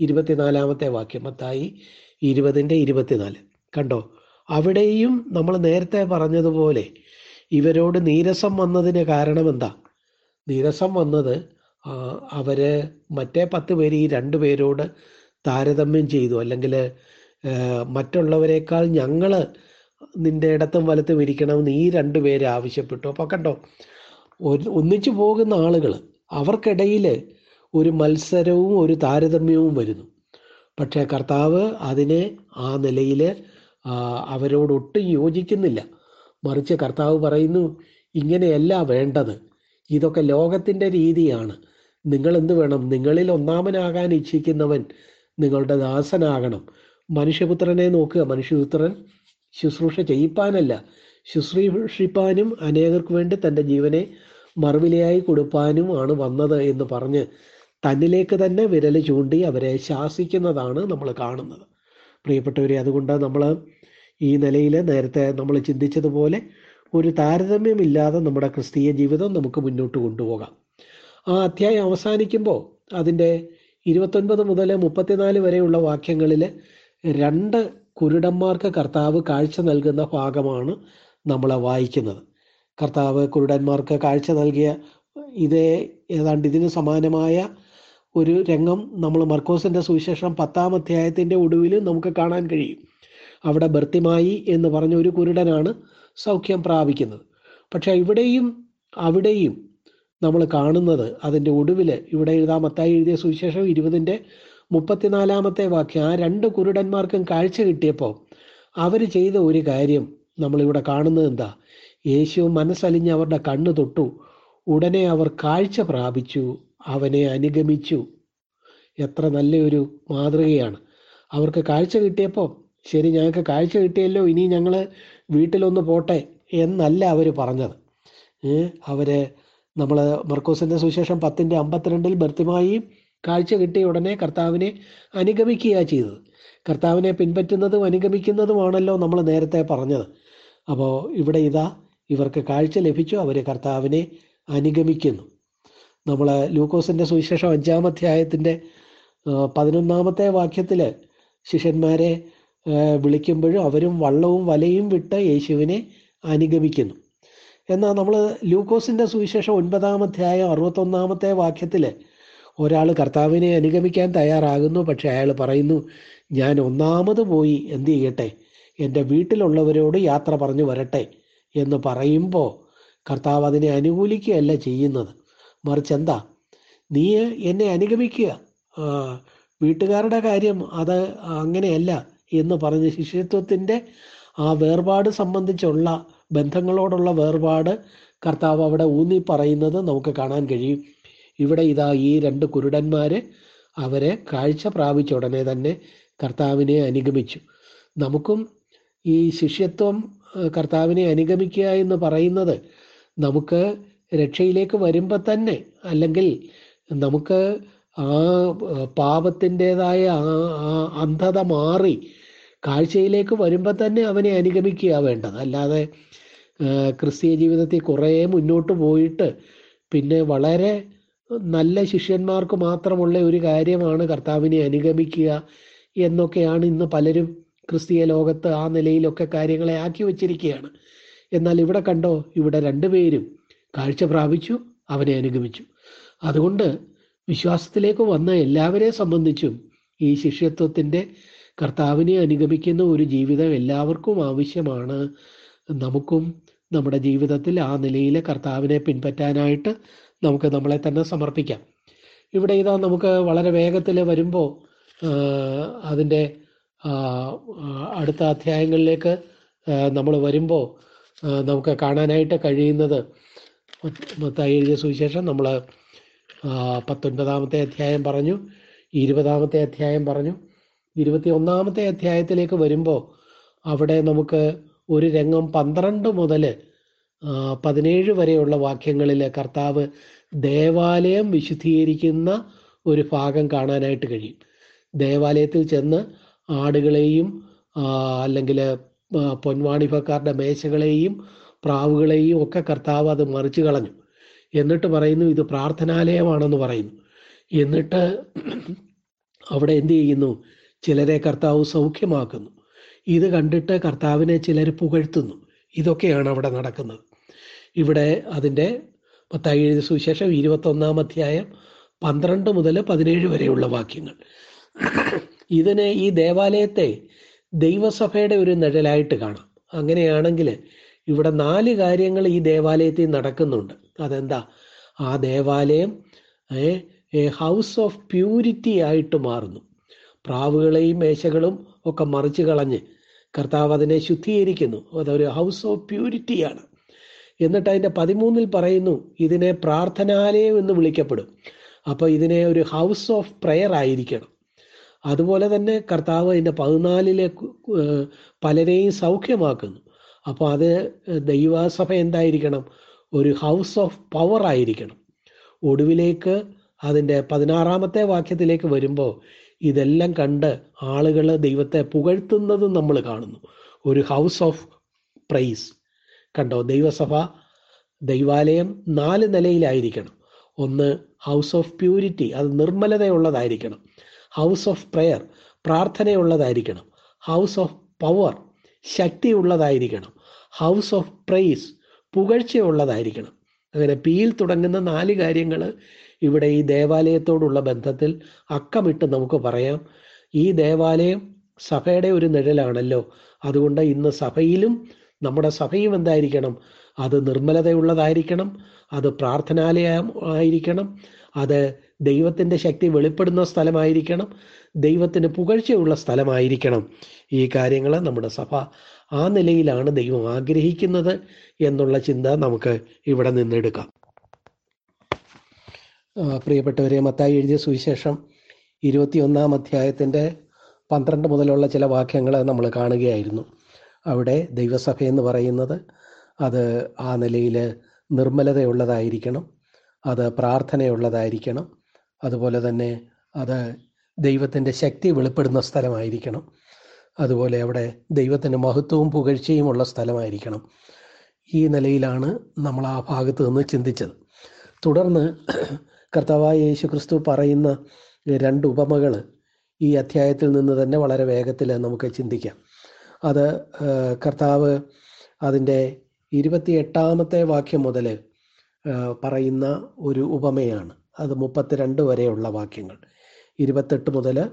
ഇരുപത്തിനാലാമത്തെ വാക്യം മത്തായി ഇരുപതിന്റെ ഇരുപത്തിനാല്. കണ്ടോ? അവിടെയും നമ്മൾ നേരത്തെ പറഞ്ഞതുപോലെ ഇവരോട് നീരസം വന്നതിന് കാരണം എന്താ നീരസം വന്നത് അവർ മറ്റേ പത്ത് പേര് ഈ രണ്ടു പേരോട് താരതമ്യം ചെയ്തു. അല്ലെങ്കിൽ മറ്റുള്ളവരെക്കാൾ ഞങ്ങൾ നിന്റെ ഇടത്തും വലത്തും ഇരിക്കണമെന്ന് ഈ രണ്ട് ആവശ്യപ്പെട്ടു. അപ്പോൾ കണ്ടോ? ഒരു- ഒന്നിച്ചു പോകുന്ന ആളുകൾ അവർക്കിടയിൽ ഒരു മത്സരവും ഒരു താരതമ്യവും വരുന്നു. പക്ഷേ കർത്താവ് അതിനെ ആ നിലയിൽ അവരോടൊട്ടും യോജിക്കുന്നില്ല. മറിച്ച് കർത്താവ് പറയുന്നു ഇങ്ങനെയല്ല വേണ്ടത്. ഇതൊക്കെ ലോകത്തിന്റെ രീതിയാണ്. നിങ്ങൾ എന്ത് വേണം? നിങ്ങളിൽ ഒന്നാമനാകാൻ ഇച്ഛിക്കുന്നവൻ നിങ്ങളുടെ ദാസനാകണം. മനുഷ്യപുത്രനെ നോക്കുക. മനുഷ്യപുത്രൻ ശുശ്രൂഷ ചെയ്യിപ്പാനല്ല. ശുശ്രൂഷിപ്പാനും അനേകർക്ക് വേണ്ടി തന്റെ ജീവനെ മറുവിലയായി കൊടുപ്പാനും ആണ് വന്നത് എന്ന് പറഞ്ഞ് തന്നിലേക്ക് തന്നെ വിരൽ ചൂണ്ടി അവരെ ശാസിക്കുന്നതാണ് നമ്മൾ കാണുന്നത്. പ്രിയപ്പെട്ടവരെ അതുകൊണ്ട് നമ്മൾ ഈ നിലയിൽ നേരത്തെ നമ്മൾ ചിന്തിച്ചതുപോലെ ഒരു താരതമ്യമില്ലാതെ നമ്മുടെ ക്രിസ്തീയ ജീവിതം നമുക്ക് മുന്നോട്ട് കൊണ്ടുപോകാം. ആ അധ്യായം അവസാനിക്കുമ്പോൾ അതിന്റെ ഇരുപത്തൊൻപത് മുതൽ മുപ്പത്തിനാല് വരെയുള്ള വാക്യങ്ങളിൽ രണ്ട് കുരുടന്മാർക്ക് കർത്താവ് കാഴ്ച നൽകുന്ന ഭാഗമാണ് നമ്മൾ വായിക്കുന്നത്. കർത്താവ് കുരുടന്മാർക്ക് കാഴ്ച നൽകിയ ഇതേ ഏതാണ്ട് ഇതിന് സമാനമായ ഒരു രംഗം നമ്മൾ മർക്കോസിന്റെ സുവിശേഷം പത്താം അധ്യായത്തിന്റെ ഒടുവിൽ നമുക്ക് കാണാൻ കഴിയും. അവിടെ ഭർത്തിമായി എന്ന് പറഞ്ഞ ഒരു കുരുടനാണ് സൗഖ്യം പ്രാപിക്കുന്നത്. പക്ഷെ ഇവിടെയും അവിടെയും നമ്മൾ കാണുന്നത് അതിന്റെ ഒടുവിൽ ഇവിടെ എഴുതാം മത്തായി എഴുതിയ സുവിശേഷം ഇരുപതിന്റെ മുപ്പത്തിനാലാമത്തെ വാക്യം ആ രണ്ട് കുരുടന്മാർക്കും കാഴ്ച കിട്ടിയപ്പോൾ അവർ ചെയ്ത ഒരു കാര്യം നമ്മളിവിടെ കാണുന്നത് എന്താ? യേശു മനസ്സലിഞ്ഞ് അവരുടെ കണ്ണു തൊട്ടു. ഉടനെ അവർ കാഴ്ച പ്രാപിച്ചു അവനെ അനുഗമിച്ചു. എത്ര നല്ലൊരു മാതൃകയാണ്. അവർക്ക് കാഴ്ച കിട്ടിയപ്പോൾ ശരി ഞങ്ങൾക്ക് കാഴ്ച കിട്ടിയല്ലോ ഇനി ഞങ്ങൾ വീട്ടിലൊന്ന് പോട്ടെ എന്നല്ല അവർ പറഞ്ഞത്. അവർ നമ്മൾ മർക്കോസിന്റെ സുശേഷം പത്തിന്റെ അമ്പത്തിരണ്ടിൽ ഭർത്തിമായി കാഴ്ച കിട്ടിയ ഉടനെ കർത്താവിനെ അനുഗമിക്കുക ചെയ്തത്. കർത്താവിനെ പിൻപറ്റുന്നതും അനുഗമിക്കുന്നതുമാണല്ലോ നമ്മൾ നേരത്തെ പറഞ്ഞത്. അപ്പോൾ ഇവിടെ ഇതാ ഇവർക്ക് കാഴ്ച ലഭിച്ചു. അവരെ കർത്താവിനെ അനുഗമിക്കുന്നു. നമ്മൾ ലൂക്കോസിന്റെ സുവിശേഷം അഞ്ചാമധ്യായത്തിന്റെ പതിനൊന്നാമത്തെ വാക്യത്തിൽ ശിഷ്യന്മാരെ വിളിക്കുമ്പോഴും അവരും വള്ളവും വലയും വിട്ട് യേശുവിനെ അനുഗമിക്കുന്നു. എന്നാൽ നമ്മൾ ലൂക്കോസിന്റെ സുവിശേഷം ഒൻപതാം അധ്യായം അറുപത്തൊന്നാമത്തെ വാക്യത്തിൽ ഒരാൾ കർത്താവിനെ അനുഗമിക്കാൻ തയ്യാറാകുന്നു. പക്ഷേ അയാൾ പറയുന്നു ഞാൻ ഒന്നാമത് പോയി എന്ത് ചെയ്യട്ടെ? എന്റെ വീട്ടിലുള്ളവരോട് യാത്ര പറഞ്ഞു വരട്ടെ. എന്ന് പറയുമ്പോൾ കർത്താവ് അതിനെ അനുകൂലിക്കുകയല്ല ചെയ്യുന്നത്. മറിച്ച് എന്താ? നീ എന്നെ അനുഗമിക്കുക. വീട്ടുകാരുടെ കാര്യം അത് അങ്ങനെയല്ല എന്ന് പറഞ്ഞ് ശിഷ്യത്വത്തിന്റെ ആ വേർപാട് സംബന്ധിച്ചുള്ള ബന്ധങ്ങളോടുള്ള വേർപാട് കർത്താവ് അവിടെ ഊന്നി പറയുന്നത് നമുക്ക് കാണാൻ കഴിയും. ഇവിടെ ഇതാ ഈ രണ്ട് കുരുടന്മാർ അവരെ കാഴ്ച പ്രാപിച്ച ഉടനെ തന്നെ കർത്താവിനെ അനുഗമിച്ചു. നമുക്കും ഈ ശിഷ്യത്വം കർത്താവിനെ അനുഗമിക്കുക എന്ന് പറയുന്നത് നമുക്ക് രക്ഷയിലേക്ക് വരുമ്പോൾ തന്നെ അല്ലെങ്കിൽ നമുക്ക് ആ പാപത്തിന്റെതായ ആ അന്ധത മാറി കാഴ്ചയിലേക്ക് വരുമ്പോൾ തന്നെ അവനെ അനുഗമിക്കുക വേണ്ടത്. അല്ലാതെ ക്രിസ്തീയ ജീവിതത്തിൽ കുറേ മുന്നോട്ട് പോയിട്ട് പിന്നെ വളരെ നല്ല ശിഷ്യന്മാർക്ക് മാത്രമുള്ള ഒരു കാര്യമാണ് കർത്താവിനെ അനുഗമിക്കുക എന്നൊക്കെയാണ് ഇന്ന് പലരും ക്രിസ്തീയ ലോകത്ത് ആ നിലയിലൊക്കെ കാര്യങ്ങളെ ആക്കി വച്ചിരിക്കുകയാണ്. എന്നാൽ ഇവിടെ കണ്ടോ ഇവിടെ രണ്ടുപേരും കാഴ്ച പ്രാപിച്ചു അവനെ അനുഗമിച്ചു. അതുകൊണ്ട് വിശ്വാസത്തിലേക്ക് വന്ന എല്ലാവരെ സംബന്ധിച്ചും ഈ ശിഷ്യത്വത്തിന്റെ കർത്താവിനെ അനുഗമിക്കുന്ന ഒരു ജീവിതം എല്ലാവർക്കും ആവശ്യമാണ്. നമുക്കും നമ്മുടെ ജീവിതത്തിൽ ആ നിലയിൽ കർത്താവിനെ പിൻപറ്റാനായിട്ട് നമുക്ക് നമ്മളെ തന്നെ സമർപ്പിക്കാം. ഇവിടെ ഇതാ നമുക്ക് വളരെ വേഗത്തിൽ വരുമ്പോൾ അതിന്റെ അടുത്ത അധ്യായങ്ങളിലേക്ക് നമ്മൾ വരുമ്പോൾ നമുക്ക് കാണാനായിട്ട് കഴിയുന്നത് മത്തായി എഴുതിയ സുവിശേഷം നമ്മൾ പത്തൊൻപതാമത്തെ അധ്യായം പറഞ്ഞു ഇരുപതാമത്തെ അധ്യായം പറഞ്ഞു. ഇരുപത്തി ഒന്നാമത്തെ അധ്യായത്തിലേക്ക് വരുമ്പോൾ അവിടെ നമുക്ക് ഒരു രംഗം പന്ത്രണ്ട് മുതൽ പതിനേഴ് വരെയുള്ള വാക്യങ്ങളിൽ കർത്താവ് ദേവാലയം വിശുദ്ധീകരിക്കുന്ന ഒരു ഭാഗം കാണാനായിട്ട് കഴിയും. ദേവാലയത്തിൽ ചെന്ന് ആടുകളെയും അല്ലെങ്കിൽ പൊൻവാണിഭക്കാരുടെ മേശകളെയും പ്രാവുകളെയും ഒക്കെ കർത്താവ് അത് മറിച്ചു കളഞ്ഞു. എന്നിട്ട് പറയുന്നു ഇത് പ്രാർത്ഥനാലയമാണെന്ന് പറയുന്നു. എന്നിട്ട് അവിടെ എന്ത് ചെയ്യുന്നു? ചിലരെ കർത്താവ് സൗഖ്യമാക്കുന്നു. ഇത് കണ്ടിട്ട് കർത്താവിനെ ചിലർ പുകഴ്ത്തുന്നു. ഇതൊക്കെയാണ് അവിടെ നടക്കുന്നത്. ഇവിടെ അതിന്റെ പത്തായി എഴുതിയ സുവിശേഷം ഇരുപത്തൊന്നാം അധ്യായം പന്ത്രണ്ട് മുതൽ പതിനേഴ് വരെയുള്ള വാക്യങ്ങൾ. ഇതിനെ ഈ ദേവാലയത്തെ ദൈവസഭയുടെ ഒരു നിഴലായിട്ട് കാണാം. അങ്ങനെയാണെങ്കിൽ ഇവിടെ നാല് കാര്യങ്ങൾ ഈ ദേവാലയത്തിൽ നടക്കുന്നുണ്ട്. അതെന്താ? ആ ദേവാലയം എ ഹൗസ് ഓഫ് പ്യൂരിറ്റി ആയിട്ട് മാറുന്നു. പ്രാവുകളെയും മേശകളും ഒക്കെ മറിച്ച് കളഞ്ഞ് കർത്താവ് അതിനെ ശുദ്ധീകരിക്കുന്നു. അതൊരു ഹൗസ് ഓഫ് പ്യൂരിറ്റിയാണ് എന്നിട്ട് അതിന്റെ പതിമൂന്നിൽ പറയുന്നു ഇതിനെ പ്രാർത്ഥനാലയം എന്ന് വിളിക്കപ്പെടും. അപ്പോൾ ഇതിനെ ഒരു ഹൗസ് ഓഫ് പ്രെയർ ആയിരിക്കണം. അതുപോലെ തന്നെ കർത്താവ് അതിന്റെ പതിനാലിലെ പലരെയും സൗഖ്യമാക്കുന്നു. അപ്പോൾ അത് ദൈവസഭ എന്തായിരിക്കണം? ഒരു ഹൗസ് ഓഫ് പവർ ആയിരിക്കണം. ഒടുവിലേക്ക് അതിന്റെ പതിനാറാമത്തെ വാക്യത്തിലേക്ക് വരുമ്പോൾ ഇതെല്ലാം കണ്ട് ആളുകൾ ദൈവത്തെ പുകഴ്ത്തുന്നതും നമ്മൾ കാണുന്നു. ഒരു ഹൗസ് ഓഫ് പ്രൈസ്. കണ്ടോ? ദൈവസഭ ദൈവാലയം നാല് നിലയിലായിരിക്കണം. ഒന്ന് ഹൗസ് ഓഫ് പ്യൂരിറ്റി അത് നിർമ്മലതയുള്ളതായിരിക്കണം. ഹൗസ് ഓഫ് പ്രെയർ പ്രാർത്ഥനയുള്ളതായിരിക്കണം. ഹൗസ് ഓഫ് പവർ ശക്തിയുള്ളതായിരിക്കണം. ഹൗസ് ഓഫ് പ്രൈസ് പുകഴ്ചയുള്ളതായിരിക്കണം. അങ്ങനെ പിയിൽ തുടങ്ങുന്ന നാല് കാര്യങ്ങൾ ഇവിടെ ഈ ദേവാലയത്തോടുള്ള ബന്ധത്തിൽ അക്കമിട്ട് നമുക്ക് പറയാം. ഈ ദേവാലയം സഭയുടെ ഒരു നിഴലാണല്ലോ. അതുകൊണ്ട് ഇന്ന് സഭയിലും നമ്മുടെ സഭയും എന്തായിരിക്കണം? അത് നിർമ്മലതയുള്ളതായിരിക്കണം. അത് പ്രാർത്ഥനാലയം ആയിരിക്കണം. അത് ദൈവത്തിന്റെ ശക്തി വെളിപ്പെടുന്ന സ്ഥലമായിരിക്കണം. ദൈവത്തിന് പുകഴ്ചയുള്ള സ്ഥലമായിരിക്കണം. ഈ കാര്യങ്ങൾ നമ്മുടെ സഭ ആ നിലയിലാണ് ദൈവം ആഗ്രഹിക്കുന്നത് എന്നുള്ള ചിന്ത നമുക്ക് ഇവിടെ നിന്നെടുക്കാം. പ്രിയപ്പെട്ടവരെ മത്തായി എഴുതിയ സുവിശേഷം ഇരുപത്തിയൊന്നാം അധ്യായത്തിന്റെ പന്ത്രണ്ട് മുതലുള്ള ചില വാക്യങ്ങൾ നമ്മൾ കാണുകയായിരുന്നു. അവിടെ ദൈവസഭ എന്ന് പറയുന്നത് അത് ആ നിലയിൽ നിർമ്മലതയുള്ളതായിരിക്കണം. അത് പ്രാർത്ഥനയുള്ളതായിരിക്കണം. അതുപോലെ തന്നെ അത് ദൈവത്തിന്റെ ശക്തി വെളിപ്പെടുന്ന സ്ഥലമായിരിക്കണം. അതുപോലെ അവിടെ ദൈവത്തിന്റെ മഹത്വവും പുകഴ്ചയും ഉള്ള സ്ഥലമായിരിക്കണം. ഈ നിലയിലാണ് നമ്മൾ ആ ഭാഗത്ത് നിന്ന് ചിന്തിച്ചത്. തുടർന്ന് കർത്താവായ യേശു ക്രിസ്തു പറയുന്ന രണ്ട് ഉപമകൾ ഈ അധ്യായത്തിൽ നിന്ന് തന്നെ വളരെ വേഗത്തിൽ നമുക്ക് ചിന്തിക്കാം. അത് കർത്താവ് അതിന്റെ ഇരുപത്തിയെട്ടാമത്തെ വാക്യം മുതൽ പറയുന്ന ഒരു ഉപമയാണ്. അത് മുപ്പത്തിരണ്ട് വരെയുള്ള വാക്യങ്ങൾ. ഇരുപത്തെട്ട് മുതൽ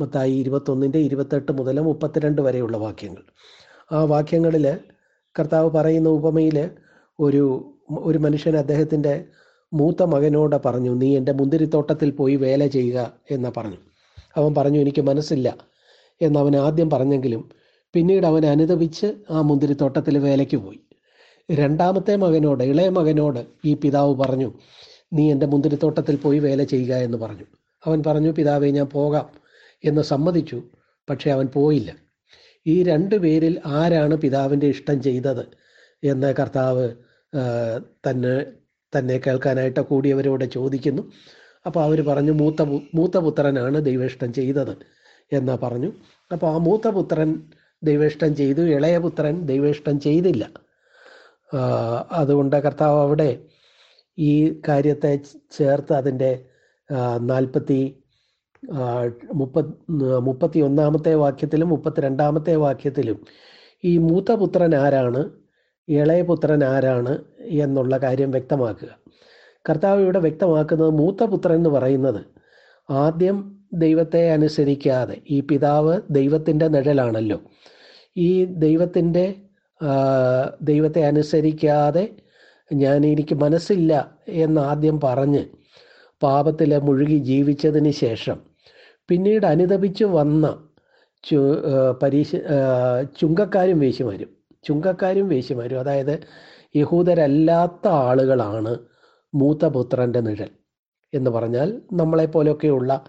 മത്തായി ഇരുപത്തൊന്നിന്റെ ഇരുപത്തെട്ട് മുതൽ മുപ്പത്തിരണ്ട് വരെയുള്ള വാക്യങ്ങൾ. ആ വാക്യങ്ങളിൽ കർത്താവ് പറയുന്ന ഉപമയിൽ ഒരു ഒരു മനുഷ്യൻ അദ്ദേഹത്തിന്റെ മൂത്ത മകനോട് പറഞ്ഞു നീ എന്റെ മുന്തിരിത്തോട്ടത്തിൽ പോയി വേല ചെയ്യുക എന്ന് പറഞ്ഞു. അവൻ പറഞ്ഞു എനിക്ക് മനസ്സില്ല എന്ന് അവൻ ആദ്യം പറഞ്ഞെങ്കിലും പിന്നീട് അവൻ അനുദപിച്ച് ആ മുന്തിരിത്തോട്ടത്തിൽ വേലയ്ക്ക് പോയി. രണ്ടാമത്തെ മകനോട് ഇളയ മകനോട് ഈ പിതാവ് പറഞ്ഞു നീ എന്റെ മുന്തിരിത്തോട്ടത്തിൽ പോയി വേല ചെയ്യുക എന്ന് പറഞ്ഞു. അവൻ പറഞ്ഞു പിതാവേ ഞാൻ പോകാം. എന്ന് സമ്മതിച്ചു പക്ഷേ അവൻ പോയില്ല. ഈ രണ്ടു പേരിൽ ആരാണ് പിതാവിന്റെ ഇഷ്ടം ചെയ്തത് എന്ന് കർത്താവ് തന്നെ തന്നെ കേൾക്കാനായിട്ട് കൂടിയവരോട് ചോദിക്കുന്നു. അപ്പോൾ അവർ പറഞ്ഞു മൂത്ത മൂത്ത പുത്രനാണ് ദൈവേഷ്ടം ചെയ്തത് എന്ന് പറഞ്ഞു. അപ്പോൾ ആ മൂത്ത പുത്രൻ ദൈവേഷ്ടം ചെയ്തു ഇളയപുത്രൻ ദൈവേഷ്ടം ചെയ്തില്ല. അതുകൊണ്ട് കർത്താവ് അവിടെ ഈ കാര്യത്തെ ചേർത്ത് അതിന്റെ നാൽപ്പത്തി മുപ്പ മുപ്പത്തി ഒന്നാമത്തെ വാക്യത്തിലും മുപ്പത്തിരണ്ടാമത്തെ വാക്യത്തിലും ഈ മൂത്തപുത്രൻ ആരാണ് ഇളയപുത്രൻ ആരാണ് എന്നുള്ള കാര്യം വ്യക്തമാക്കുക. കർത്താവ് ഇവിടെ വ്യക്തമാക്കുന്നത് മൂത്തപുത്രൻ എന്ന് പറയുന്നത് ആദ്യം ദൈവത്തെ അനുസരിക്കാതെ ഈ പിതാവ് ദൈവത്തിന്റെ നിഴലാണല്ലോ. ഈ ദൈവത്തിന്റെ ദൈവത്തെ അനുസരിക്കാതെ ഞാൻ എനിക്ക് മനസ്സില്ല എന്ന് ആദ്യം പറഞ്ഞ് പാപത്തിൽ മുഴുകി ജീവിച്ചതിന് ശേഷം പിന്നീട് അനുദപിച്ച് വന്ന ചു പരീക്ഷ ചുങ്കക്കാരും വേശ്യമാരും. ചുങ്കക്കാരും വേശ്യമാരും അതായത് യഹൂദരല്ലാത്ത ആളുകളാണ് മൂത്തപുത്രന്റെ നിഴൽ എന്ന് പറഞ്ഞാൽ നമ്മളെപ്പോലെയൊക്കെയുള്ള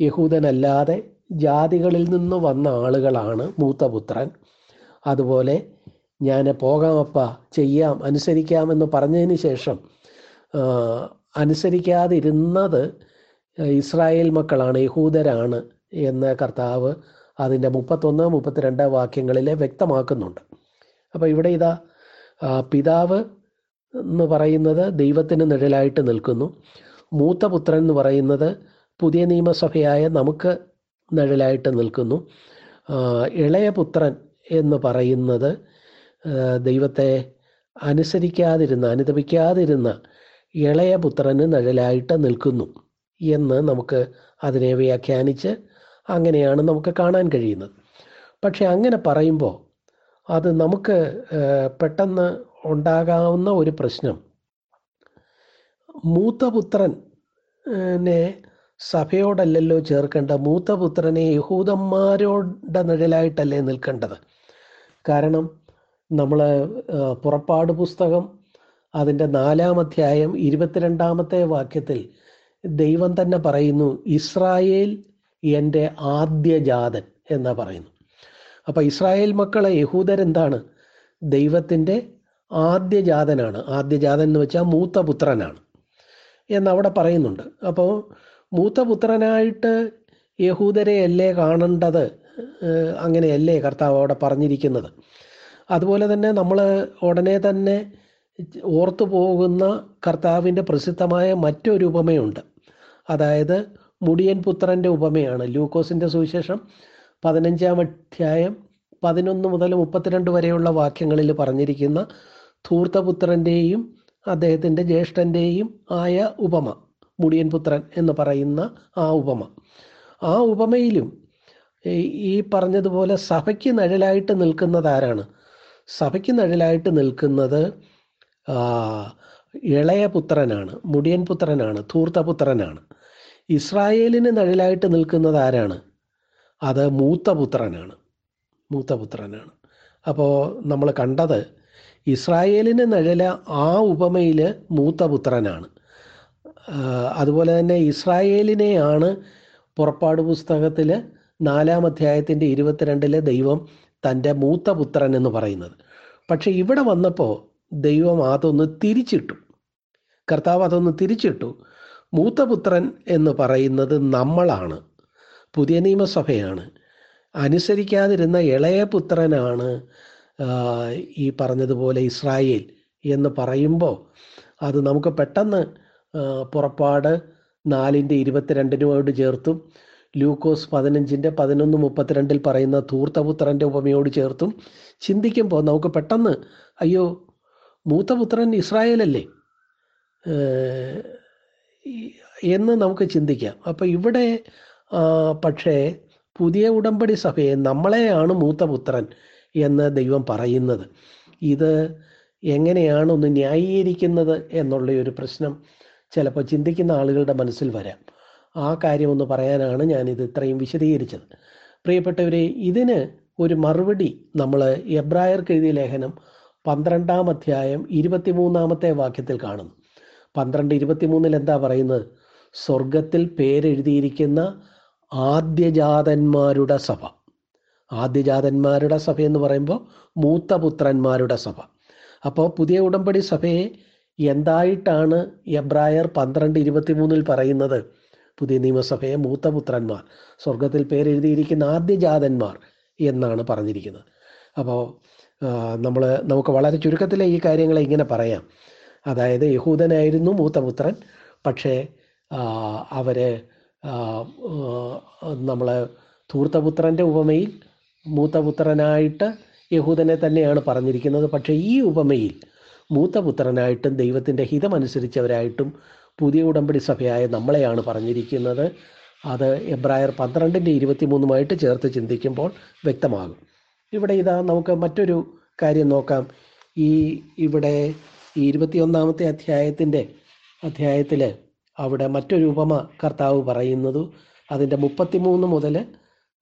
യഹൂദനല്ലാതെ ജാതികളിൽ നിന്ന് വന്ന ആളുകളാണ് മൂത്തപുത്രൻ അതുപോലെ ഞാൻ പോകാമപ്പ ചെയ്യാം അനുസരിക്കാം എന്ന് പറഞ്ഞതിന് ശേഷം അനുസരിക്കാതിരുന്നത് ഇസ്രായേൽ മക്കളാണ് യഹൂദരാണ് എന്ന് കർത്താവ് അതിന്റെ മുപ്പത്തൊന്ന് മുപ്പത്തിരണ്ട് വാക്യങ്ങളിൽ വ്യക്തമാക്കുന്നുണ്ട്. അപ്പോൾ ഇവിടെ ഇതാ പിതാവ് എന്ന് പറയുന്നത് ദൈവത്തിന് നിഴലായിട്ട് നിൽക്കുന്നു. മൂത്തപുത്രൻ എന്ന് പറയുന്നത് പുതിയ നിയമസഭയായ നമുക്ക് നിഴലായിട്ട് നിൽക്കുന്നു. ഇളയ പുത്രൻ എന്ന് പറയുന്നത് ദൈവത്തെ അനുസരിക്കാതിരുന്ന അനുദപിക്കാതിരുന്ന ഇളയ പുത്രന് നിഴലായിട്ട് നിൽക്കുന്നു എന്ന് നമുക്ക് അതിനെ വ്യാഖ്യാനിച്ച് അങ്ങനെയാണ് നമുക്ക് കാണാൻ കഴിയുന്നത്. പക്ഷെ അങ്ങനെ പറയുമ്പോൾ അത് നമുക്ക് പെട്ടെന്ന് ഉണ്ടാകാവുന്ന ഒരു പ്രശ്നം. മൂത്തപുത്രനെ സഭയോടല്ലല്ലോ ചേർക്കേണ്ട മൂത്തപുത്രനെ യഹൂദന്മാരോടെ നിഴലായിട്ടല്ലേ നിൽക്കേണ്ടത്? കാരണം നമ്മൾ പുറപ്പാട് പുസ്തകം അതിന്റെ നാലാം അധ്യായം ഇരുപത്തിരണ്ടാമത്തെ വാക്യത്തിൽ ദൈവം തന്നെ പറയുന്നു ഇസ്രായേൽ എന്റെ ആദ്യജാതൻ എന്നാ പറയുന്നു. അപ്പോൾ ഇസ്രായേൽ മക്കളെ യഹൂദരെന്താണ് ദൈവത്തിന്റെ ആദ്യജാതനാണ് ആദ്യജാതൻ എന്ന് വെച്ചാൽ മൂത്തപുത്രനാണ് എന്നവിടെ പറയുന്നുണ്ട്. അപ്പോൾ മൂത്തപുത്രനായിട്ട് യഹൂദരെ അല്ലേ കാണേണ്ടത്? അങ്ങനെയല്ലേ കർത്താവ് അവിടെ പറഞ്ഞിരിക്കുന്നത്? അതുപോലെ തന്നെ നമ്മൾ ഉടനെ തന്നെ ഓർത്തു പോകുന്ന കർത്താവിന്റെ പ്രസിദ്ധമായ മറ്റൊരു ഉപമയുണ്ട്. അതായത് മുടിയൻ പുത്രന്റെ ഉപമയാണ്. ലൂക്കോസിന്റെ സുവിശേഷം പതിനഞ്ചാം അധ്യായം പതിനൊന്ന് മുതൽ മുപ്പത്തിരണ്ട് വരെയുള്ള വാക്യങ്ങളിൽ പറഞ്ഞിരിക്കുന്ന ധൂർത്തപുത്രന്റെയും അദ്ദേഹത്തിന്റെ ജ്യേഷ്ഠന്റെയും ആയ ഉപമ മുടിയൻ പുത്രൻ എന്ന് പറയുന്ന ആ ഉപമ. ആ ഉപമയിലും ഈ- പറഞ്ഞതുപോലെ സഭയ്ക്ക് നിഴലായിട്ട് നിൽക്കുന്നത് ആരാണ് സഭയ്ക്ക് നിഴലായിട്ട് നിൽക്കുന്നത് ഇളയ പുത്രനാണ് മുടിയൻ പുത്രനാണ് ധൂർത്തപുത്രനാണ് ഇസ്രായേലിന് നിഴലായിട്ട് നിൽക്കുന്നത് ആരാണ്? അത് മൂത്തപുത്രനാണ് മൂത്തപുത്രനാണ് അപ്പോൾ നമ്മൾ കണ്ടത് ഇസ്രായേലിന് നിഴല ആ ഉപമയിൽ മൂത്തപുത്രനാണ് പുത്രനാണ്. അതുപോലെ തന്നെ ഇസ്രായേലിനെയാണ് പുറപ്പാട് പുസ്തകത്തിൽ നാലാം അധ്യായത്തിന്റെ ഇരുപത്തിരണ്ടിലെ ദൈവം തന്റെ മൂത്ത പുത്രൻ എന്ന് പറയുന്നത്. പക്ഷെ ഇവിടെ വന്നപ്പോൾ ദൈവം അതൊന്ന് തിരിച്ചിട്ടു. കർത്താവ് അതൊന്ന് തിരിച്ചിട്ടു. മൂത്തപുത്രൻ എന്ന് പറയുന്നത് നമ്മളാണ്. പുതിയ നിയമസഭയാണ്. അനുസരിക്കാതിരുന്ന ഇളയ പുത്രനാണ് ഈ പറഞ്ഞതുപോലെ ഇസ്രായേൽ എന്ന് പറയുമ്പോൾ അത് നമുക്ക് പെട്ടെന്ന് പുറപ്പാട് നാലിന്റെ ഇരുപത്തിരണ്ടിനോട് ചേർത്തും ലൂക്കോസ് പതിനഞ്ചിന്റെ പതിനൊന്ന് മുപ്പത്തിരണ്ടിൽ പറയുന്ന ധൂർത്തപുത്രന്റെ ഉപമയോട് ചേർത്തും ചിന്തിക്കുമ്പോൾ നമുക്ക് പെട്ടെന്ന് അയ്യോ മൂത്തപുത്രൻ ഇസ്രായേലല്ലേ? എന്ന് നമുക്ക് ചിന്തിക്കാം. അപ്പം ഇവിടെ പക്ഷേ പുതിയ ഉടമ്പടി സഭയെ നമ്മളെയാണ് മൂത്തപുത്രൻ എന്ന് ദൈവം പറയുന്നത്. ഇത് എങ്ങനെയാണ് ഒന്ന് ന്യായീകരിക്കുന്നത് എന്നുള്ള ഒരു പ്രശ്നം ചിലപ്പോൾ ചിന്തിക്കുന്ന ആളുകളുടെ മനസ്സിൽ വരാം. ആ കാര്യം ഒന്ന് പറയാനാണ് ഞാനിത് ഇത്രയും വിശദീകരിച്ചത്. പ്രിയപ്പെട്ടവരെ ഇതിന് ഒരു മറുപടി നമ്മൾ എബ്രായർക്ക് എഴുതിയ ലേഖനം പന്ത്രണ്ടാം അധ്യായം ഇരുപത്തിമൂന്നാമത്തെ വാക്യത്തിൽ കാണുന്നു. പന്ത്രണ്ട് ഇരുപത്തിമൂന്നിൽ എന്താ പറയുന്നത്? സ്വർഗത്തിൽ പേരെഴുതിയിരിക്കുന്ന ആദ്യജാതന്മാരുടെ സഭ. ആദ്യജാതന്മാരുടെ സഭ എന്ന് പറയുമ്പോൾ മൂത്തപുത്രന്മാരുടെ സഭ. അപ്പോൾ പുതിയ ഉടമ്പടി സഭയെ എന്തായിട്ടാണ് എബ്രായർ പന്ത്രണ്ട് ഇരുപത്തിമൂന്നിൽ പറയുന്നത്? പുതിയ നിയമസഭയെ മൂത്തപുത്രന്മാർ സ്വർഗത്തിൽ പേരെഴുതിയിരിക്കുന്ന ആദ്യജാതന്മാർ എന്നാണ് പറഞ്ഞിരിക്കുന്നത്. അപ്പോൾ നമ്മൾ നമുക്ക് വളരെ ചുരുക്കത്തിൽ ഈ കാര്യങ്ങളെ ഇങ്ങനെ പറയാം. അതായത് യഹൂദനായിരുന്നു മൂത്തപുത്രൻ പക്ഷേ അവർ നമ്മൾ ധൂർത്തപുത്രന്റെ ഉപമയിൽ മൂത്തപുത്രനായിട്ട് യഹൂദനെ തന്നെയാണ് പറഞ്ഞിരിക്കുന്നത്. പക്ഷേ ഈ ഉപമയിൽ മൂത്തപുത്രനായിട്ടും ദൈവത്തിന്റെ ഹിതമനുസരിച്ചവരായിട്ടും പുതിയ ഉടമ്പടി സഭയായ നമ്മളെയാണ് പറഞ്ഞിരിക്കുന്നത്. അത് എബ്രായർ പന്ത്രണ്ടിന്റെ ഇരുപത്തിമൂന്നുമായിട്ട് ചേർത്ത് ചിന്തിക്കുമ്പോൾ വ്യക്തമാകും. ഇവിടെ ഇതാ നമുക്ക് മറ്റൊരു കാര്യം നോക്കാം. ഈ ഇവിടെ ഈ ഇരുപത്തിയൊന്നാമത്തെ അധ്യായത്തിന്റെ അധ്യായത്തിൽ അവിടെ മറ്റൊരു ഉപമ കർത്താവ് പറയുന്നത്. അതിന്റെ മുപ്പത്തിമൂന്ന് മുതൽ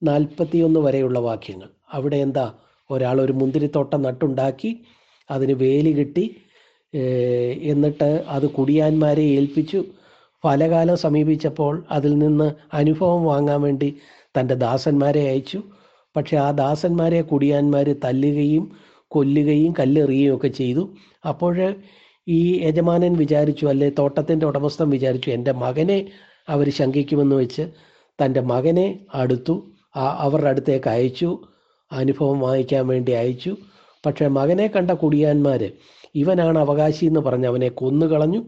നാൽപ്പത്തിയൊന്ന് വരെയുള്ള വാക്യങ്ങൾ. അവിടെ എന്താ? ഒരാൾ ഒരു മുന്തിരിത്തോട്ടം നട്ടുണ്ടാക്കി അതിന് വേലി കിട്ടി എന്നിട്ട് അത് കുടിയാന്മാരെ ഏൽപ്പിച്ചു. ഫലകാലം സമീപിച്ചപ്പോൾ അതിൽ നിന്ന് അനുഭവം വാങ്ങാൻ വേണ്ടി തന്റെ ദാസന്മാരെ അയച്ചു. പക്ഷെ ആ ദാസന്മാരെ കുടിയാന്മാർ തല്ലുകയും കൊല്ലുകയും കല്ലെറിയുകയും ഒക്കെ ചെയ്തു. അപ്പോൾ ഈ യജമാനൻ വിചാരിച്ചു അല്ലെ തോട്ടത്തിന്റെ ഉടമസ്ഥൻ വിചാരിച്ചു എന്റെ മകനെ അവർ ശങ്കിക്കുമെന്ന് വെച്ച് തന്റെ മകനെ അടുത്തു അവരുടെ അടുത്തേക്ക് അയച്ചു അനുഭവം വാങ്ങിക്കാൻ വേണ്ടി അയച്ചു. പക്ഷേ മകനെ കണ്ട കുടിയാന്മാർ ഇവനാണ് അവകാശി എന്ന് പറഞ്ഞ് അവനെ കൊന്നുകളഞ്ഞു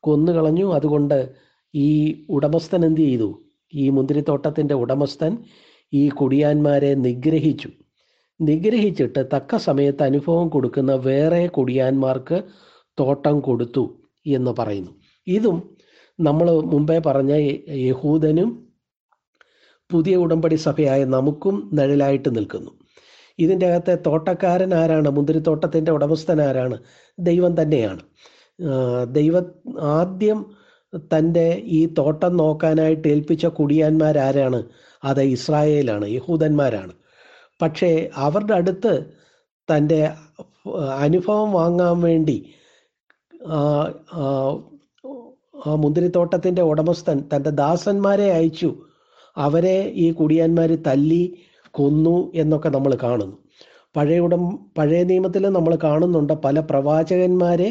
കൊന്നുകളഞ്ഞു. അതുകൊണ്ട് ഈ ഉടമസ്ഥൻ എന്ത് ചെയ്തു? ഈ മുന്തിരിത്തോട്ടത്തിന്റെ ഉടമസ്ഥൻ ഈ കുടിയാന്മാരെ നിഗ്രഹിച്ചു. നിഗ്രഹിച്ചിട്ട് തക്ക സമയത്ത് അനുഭവം കൊടുക്കുന്ന വേറെ കുടിയാന്മാർക്ക് തോട്ടം കൊടുത്തു എന്ന് പറയുന്നു. ഇതും നമ്മൾ മുമ്പേ പറഞ്ഞ യഹൂദനും പുതിയ ഉടമ്പടി സഭയായ നമുക്കും നിഴലായിട്ട് നിൽക്കുന്നു. ഇതിന്റെ അകത്തെ തോട്ടക്കാരൻ ആരാണ്? മുന്തിരിത്തോട്ടത്തിന്റെ ഉടമസ്ഥൻ ആരാണ്? ദൈവം തന്നെയാണ്. ദൈവ ആദ്യം തന്റെ ഈ തോട്ടം നോക്കാനായിട്ട് ഏൽപ്പിച്ച കുടിയാന്മാരാരാണ് അത് ഇസ്രായേലാണ് യഹൂദന്മാരാണ്. പക്ഷേ അവരുടെ അടുത്ത് തന്റെ അനുഭവം വാങ്ങാൻ വേണ്ടി ആ മുന്തിരിത്തോട്ടത്തിന്റെ ഉടമസ്ഥൻ തന്റെ ദാസന്മാരെ അയച്ചു. അവരെ ഈ കുടിയാന്മാർ തല്ലി കൊന്നു എന്നൊക്കെ നമ്മൾ കാണുന്നു. പഴയ ഉടം പഴയ നിയമത്തിൽ നമ്മൾ കാണുന്നുണ്ട് പല പ്രവാചകന്മാരെ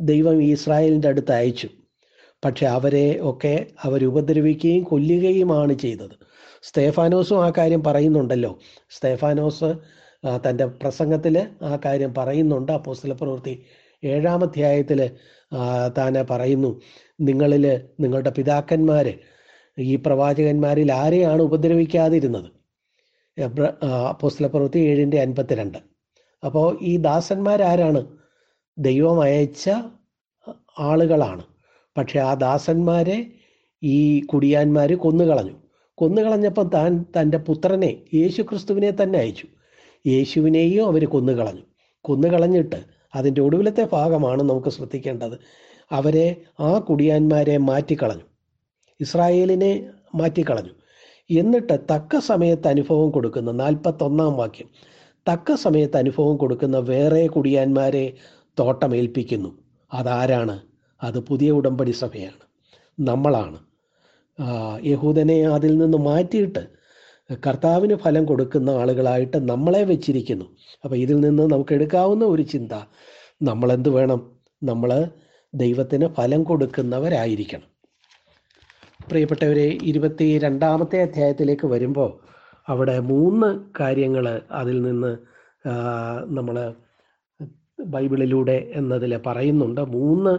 ദൈവം ഇസ്രായേലിന്റെ അടുത്ത് അയച്ചു. പക്ഷെ അവരെ ഒക്കെ അവർ ഉപദ്രവിക്കുകയും കൊല്ലുകയുമാണ് ചെയ്തത്. സ്തേഫാനോസും ആ കാര്യം പറയുന്നുണ്ടല്ലോ. സ്തേഫാനോസ് തന്റെ പ്രസംഗത്തിൽ ആ കാര്യം പറയുന്നുണ്ട്. അപ്പോസ്തല പ്രവൃത്തി ഏഴാം അധ്യായത്തിൽ താൻ പറയുന്നു നിങ്ങളിൽ നിങ്ങളുടെ പിതാക്കന്മാർ ഈ പ്രവാചകന്മാരിൽ ആരെയാണ് ഉപദ്രവിക്കാതിരുന്നത്? അപ്പോസ്തല പ്രവൃത്തി ഏഴിന്റെ അൻപത്തിരണ്ട്. അപ്പോൾ ഈ ദാസന്മാരാരാണ്? ദൈവം അയച്ച ആളുകളാണ്. പക്ഷെ ആ ദാസന്മാരെ ഈ കുടിയാന്മാർ കൊന്നുകളഞ്ഞു. കൊന്നുകളഞ്ഞപ്പോൾ താൻ തന്റെ പുത്രനെ യേശു ക്രിസ്തുവിനെ തന്നെ അയച്ചു. യേശുവിനെയും അവർ കൊന്നുകളഞ്ഞു. കൊന്നുകളഞ്ഞിട്ട് അതിന്റെ ഒടുവിലത്തെ ഭാഗമാണ് നമുക്ക് ശ്രദ്ധിക്കേണ്ടത്. അവരെ ആ കുടിയാന്മാരെ മാറ്റിക്കളഞ്ഞു. ഇസ്രായേലിനെ മാറ്റിക്കളഞ്ഞു. എന്നിട്ട് തക്ക സമയത്ത് അനുഭവം കൊടുക്കുന്ന നാൽപ്പത്തൊന്നാം വാക്യം. തക്ക സമയത്ത് അനുഭവം കൊടുക്കുന്ന വേറെ കുടിയാന്മാരെ തോട്ടമേൽപ്പിക്കുന്നു. അതാരാണ്? അത് പുതിയ ഉടമ്പടി സഭയാണ്. നമ്മളാണ്. യഹൂദനെ അതിൽ നിന്ന് മാറ്റിയിട്ട് കർത്താവിന് ഫലം കൊടുക്കുന്ന ആളുകളായിട്ട് നമ്മളെ വെച്ചിരിക്കുന്നു. അപ്പോൾ ഇതിൽ നിന്ന് നമുക്ക് എടുക്കാവുന്ന ഒരു ചിന്ത നമ്മളെന്ത് വേണം? നമ്മൾ ദൈവത്തിന് ഫലം കൊടുക്കുന്നവരായിരിക്കണം. പ്രിയപ്പെട്ടവരെ ഇരുപത്തി രണ്ടാമത്തെ അധ്യായത്തിലേക്ക് വരുമ്പോൾ അവിടെ മൂന്ന് കാര്യങ്ങൾ അതിൽ നിന്ന് നമ്മൾ ബൈബിളിലൂടെ എന്നതിൽ പറയുന്നുണ്ട്. മൂന്ന്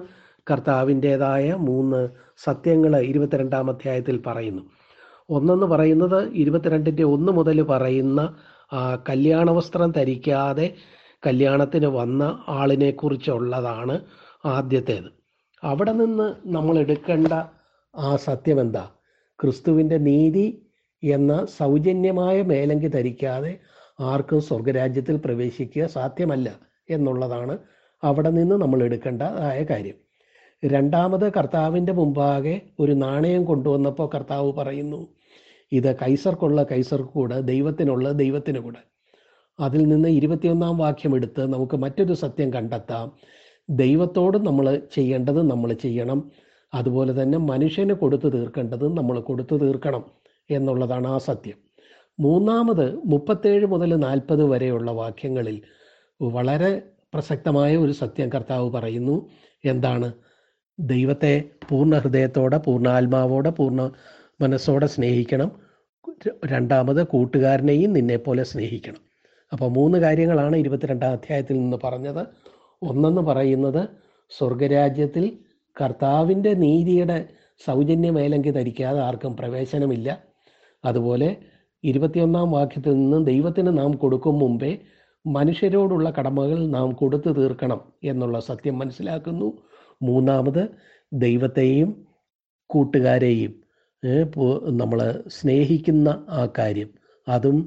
കർത്താവിന്റേതായ മൂന്ന് സത്യങ്ങൾ ഇരുപത്തിരണ്ടാം അധ്യായത്തിൽ പറയുന്നു. ഒന്നെന്ന് പറയുന്നത് ഇരുപത്തിരണ്ടിന്റെ ഒന്ന് മുതൽ പറയുന്ന കല്യാണ വസ്ത്രം ധരിക്കാതെ കല്യാണത്തിന് വന്ന ആളിനെക്കുറിച്ചുള്ളതാണ് ആദ്യത്തേത്. അവിടെ നിന്ന് നമ്മൾ എടുക്കേണ്ട ആ സത്യം എന്താ ക്രിസ്തുവിന്റെ നീതി എന്ന സൗജന്യമായ മേലങ്കി ധരിക്കാതെ ആർക്കും സ്വർഗരാജ്യത്തിൽ പ്രവേശിക്കുക സാധ്യമല്ല എന്നുള്ളതാണ് അവിടെ നിന്ന് നമ്മൾ എടുക്കേണ്ടതായ കാര്യം. രണ്ടാമത് കർത്താവിന്റെ മുമ്പാകെ ഒരു നാണയം കൊണ്ടുവന്നപ്പോൾ കർത്താവ് പറയുന്നു ഇത് കൈസർക്കുള്ള കൈസർക്ക് കൂടെ ദൈവത്തിനുള്ള ദൈവത്തിന് കൂടെ. അതിൽ നിന്ന് ഇരുപത്തിയൊന്നാം വാക്യം എടുത്ത് നമുക്ക് മറ്റൊരു സത്യം കണ്ടെത്താം. ദൈവത്തോട് നമ്മൾ ചെയ്യേണ്ടത് നമ്മൾ ചെയ്യണം. അതുപോലെ തന്നെ മനുഷ്യന് കൊടുത്തു തീർക്കേണ്ടത് നമ്മൾ കൊടുത്തു തീർക്കണം എന്നുള്ളതാണ് ആ സത്യം. മൂന്നാമത് മുപ്പത്തേഴ് മുതൽ നാൽപ്പത് വരെയുള്ള വാക്യങ്ങളിൽ വളരെ പ്രസക്തമായ ഒരു സത്യം കർത്താവ് പറയുന്നു. എന്താണ്? ദൈവത്തെ പൂർണ ഹൃദയത്തോടെ പൂർണ ആത്മാവോടെ പൂർണ മനസ്സോടെ സ്നേഹിക്കണം. രണ്ടാമത് കൂട്ടുകാരനെയും നിന്നെപ്പോലെ സ്നേഹിക്കണം. അപ്പോൾ മൂന്ന് കാര്യങ്ങളാണ് ഇരുപത്തിരണ്ടാം അധ്യായത്തിൽ നിന്ന് പറഞ്ഞത്. ഒന്നെന്ന് പറയുന്നത് സ്വർഗരാജ്യത്തിൽ കർത്താവിന്റെ നീതിയുടെ സൗജന്യ മേലങ്കി ധരിക്കാതെ ആർക്കും പ്രവേശനമില്ല. അതുപോലെ ഇരുപത്തിയൊന്നാം വാക്യത്തിൽ നിന്ന് ദൈവത്തിന് നാം കൊടുക്കും മുമ്പേ മനുഷ്യരോടുള്ള കടമകൾ നാം കൊടുത്തു തീർക്കണം എന്നുള്ള സത്യം മനസ്സിലാക്കുന്നു. മൂന്നാമത് ദൈവത്തെയും കൂട്ടുകാരെയും നമ്മൾ സ്നേഹിക്കുന്ന ആ കാര്യം. അതും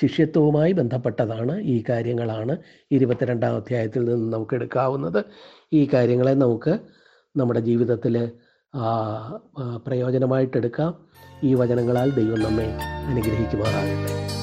ശിഷ്യത്വവുമായി ബന്ധപ്പെട്ടതാണ് ഈ കാര്യങ്ങളാണ് ഇരുപത്തിരണ്ടാം അധ്യായത്തിൽ നിന്ന് നമുക്ക് എടുക്കാവുന്നത്. ഈ കാര്യങ്ങളെ നമുക്ക് നമ്മുടെ ജീവിതത്തിൽ പ്രയോജനമായിട്ടെടുക്കാം. ഈ വചനങ്ങളാൽ ദൈവം നമ്മെ അനുഗ്രഹിക്കുമാറാകട്ടെ.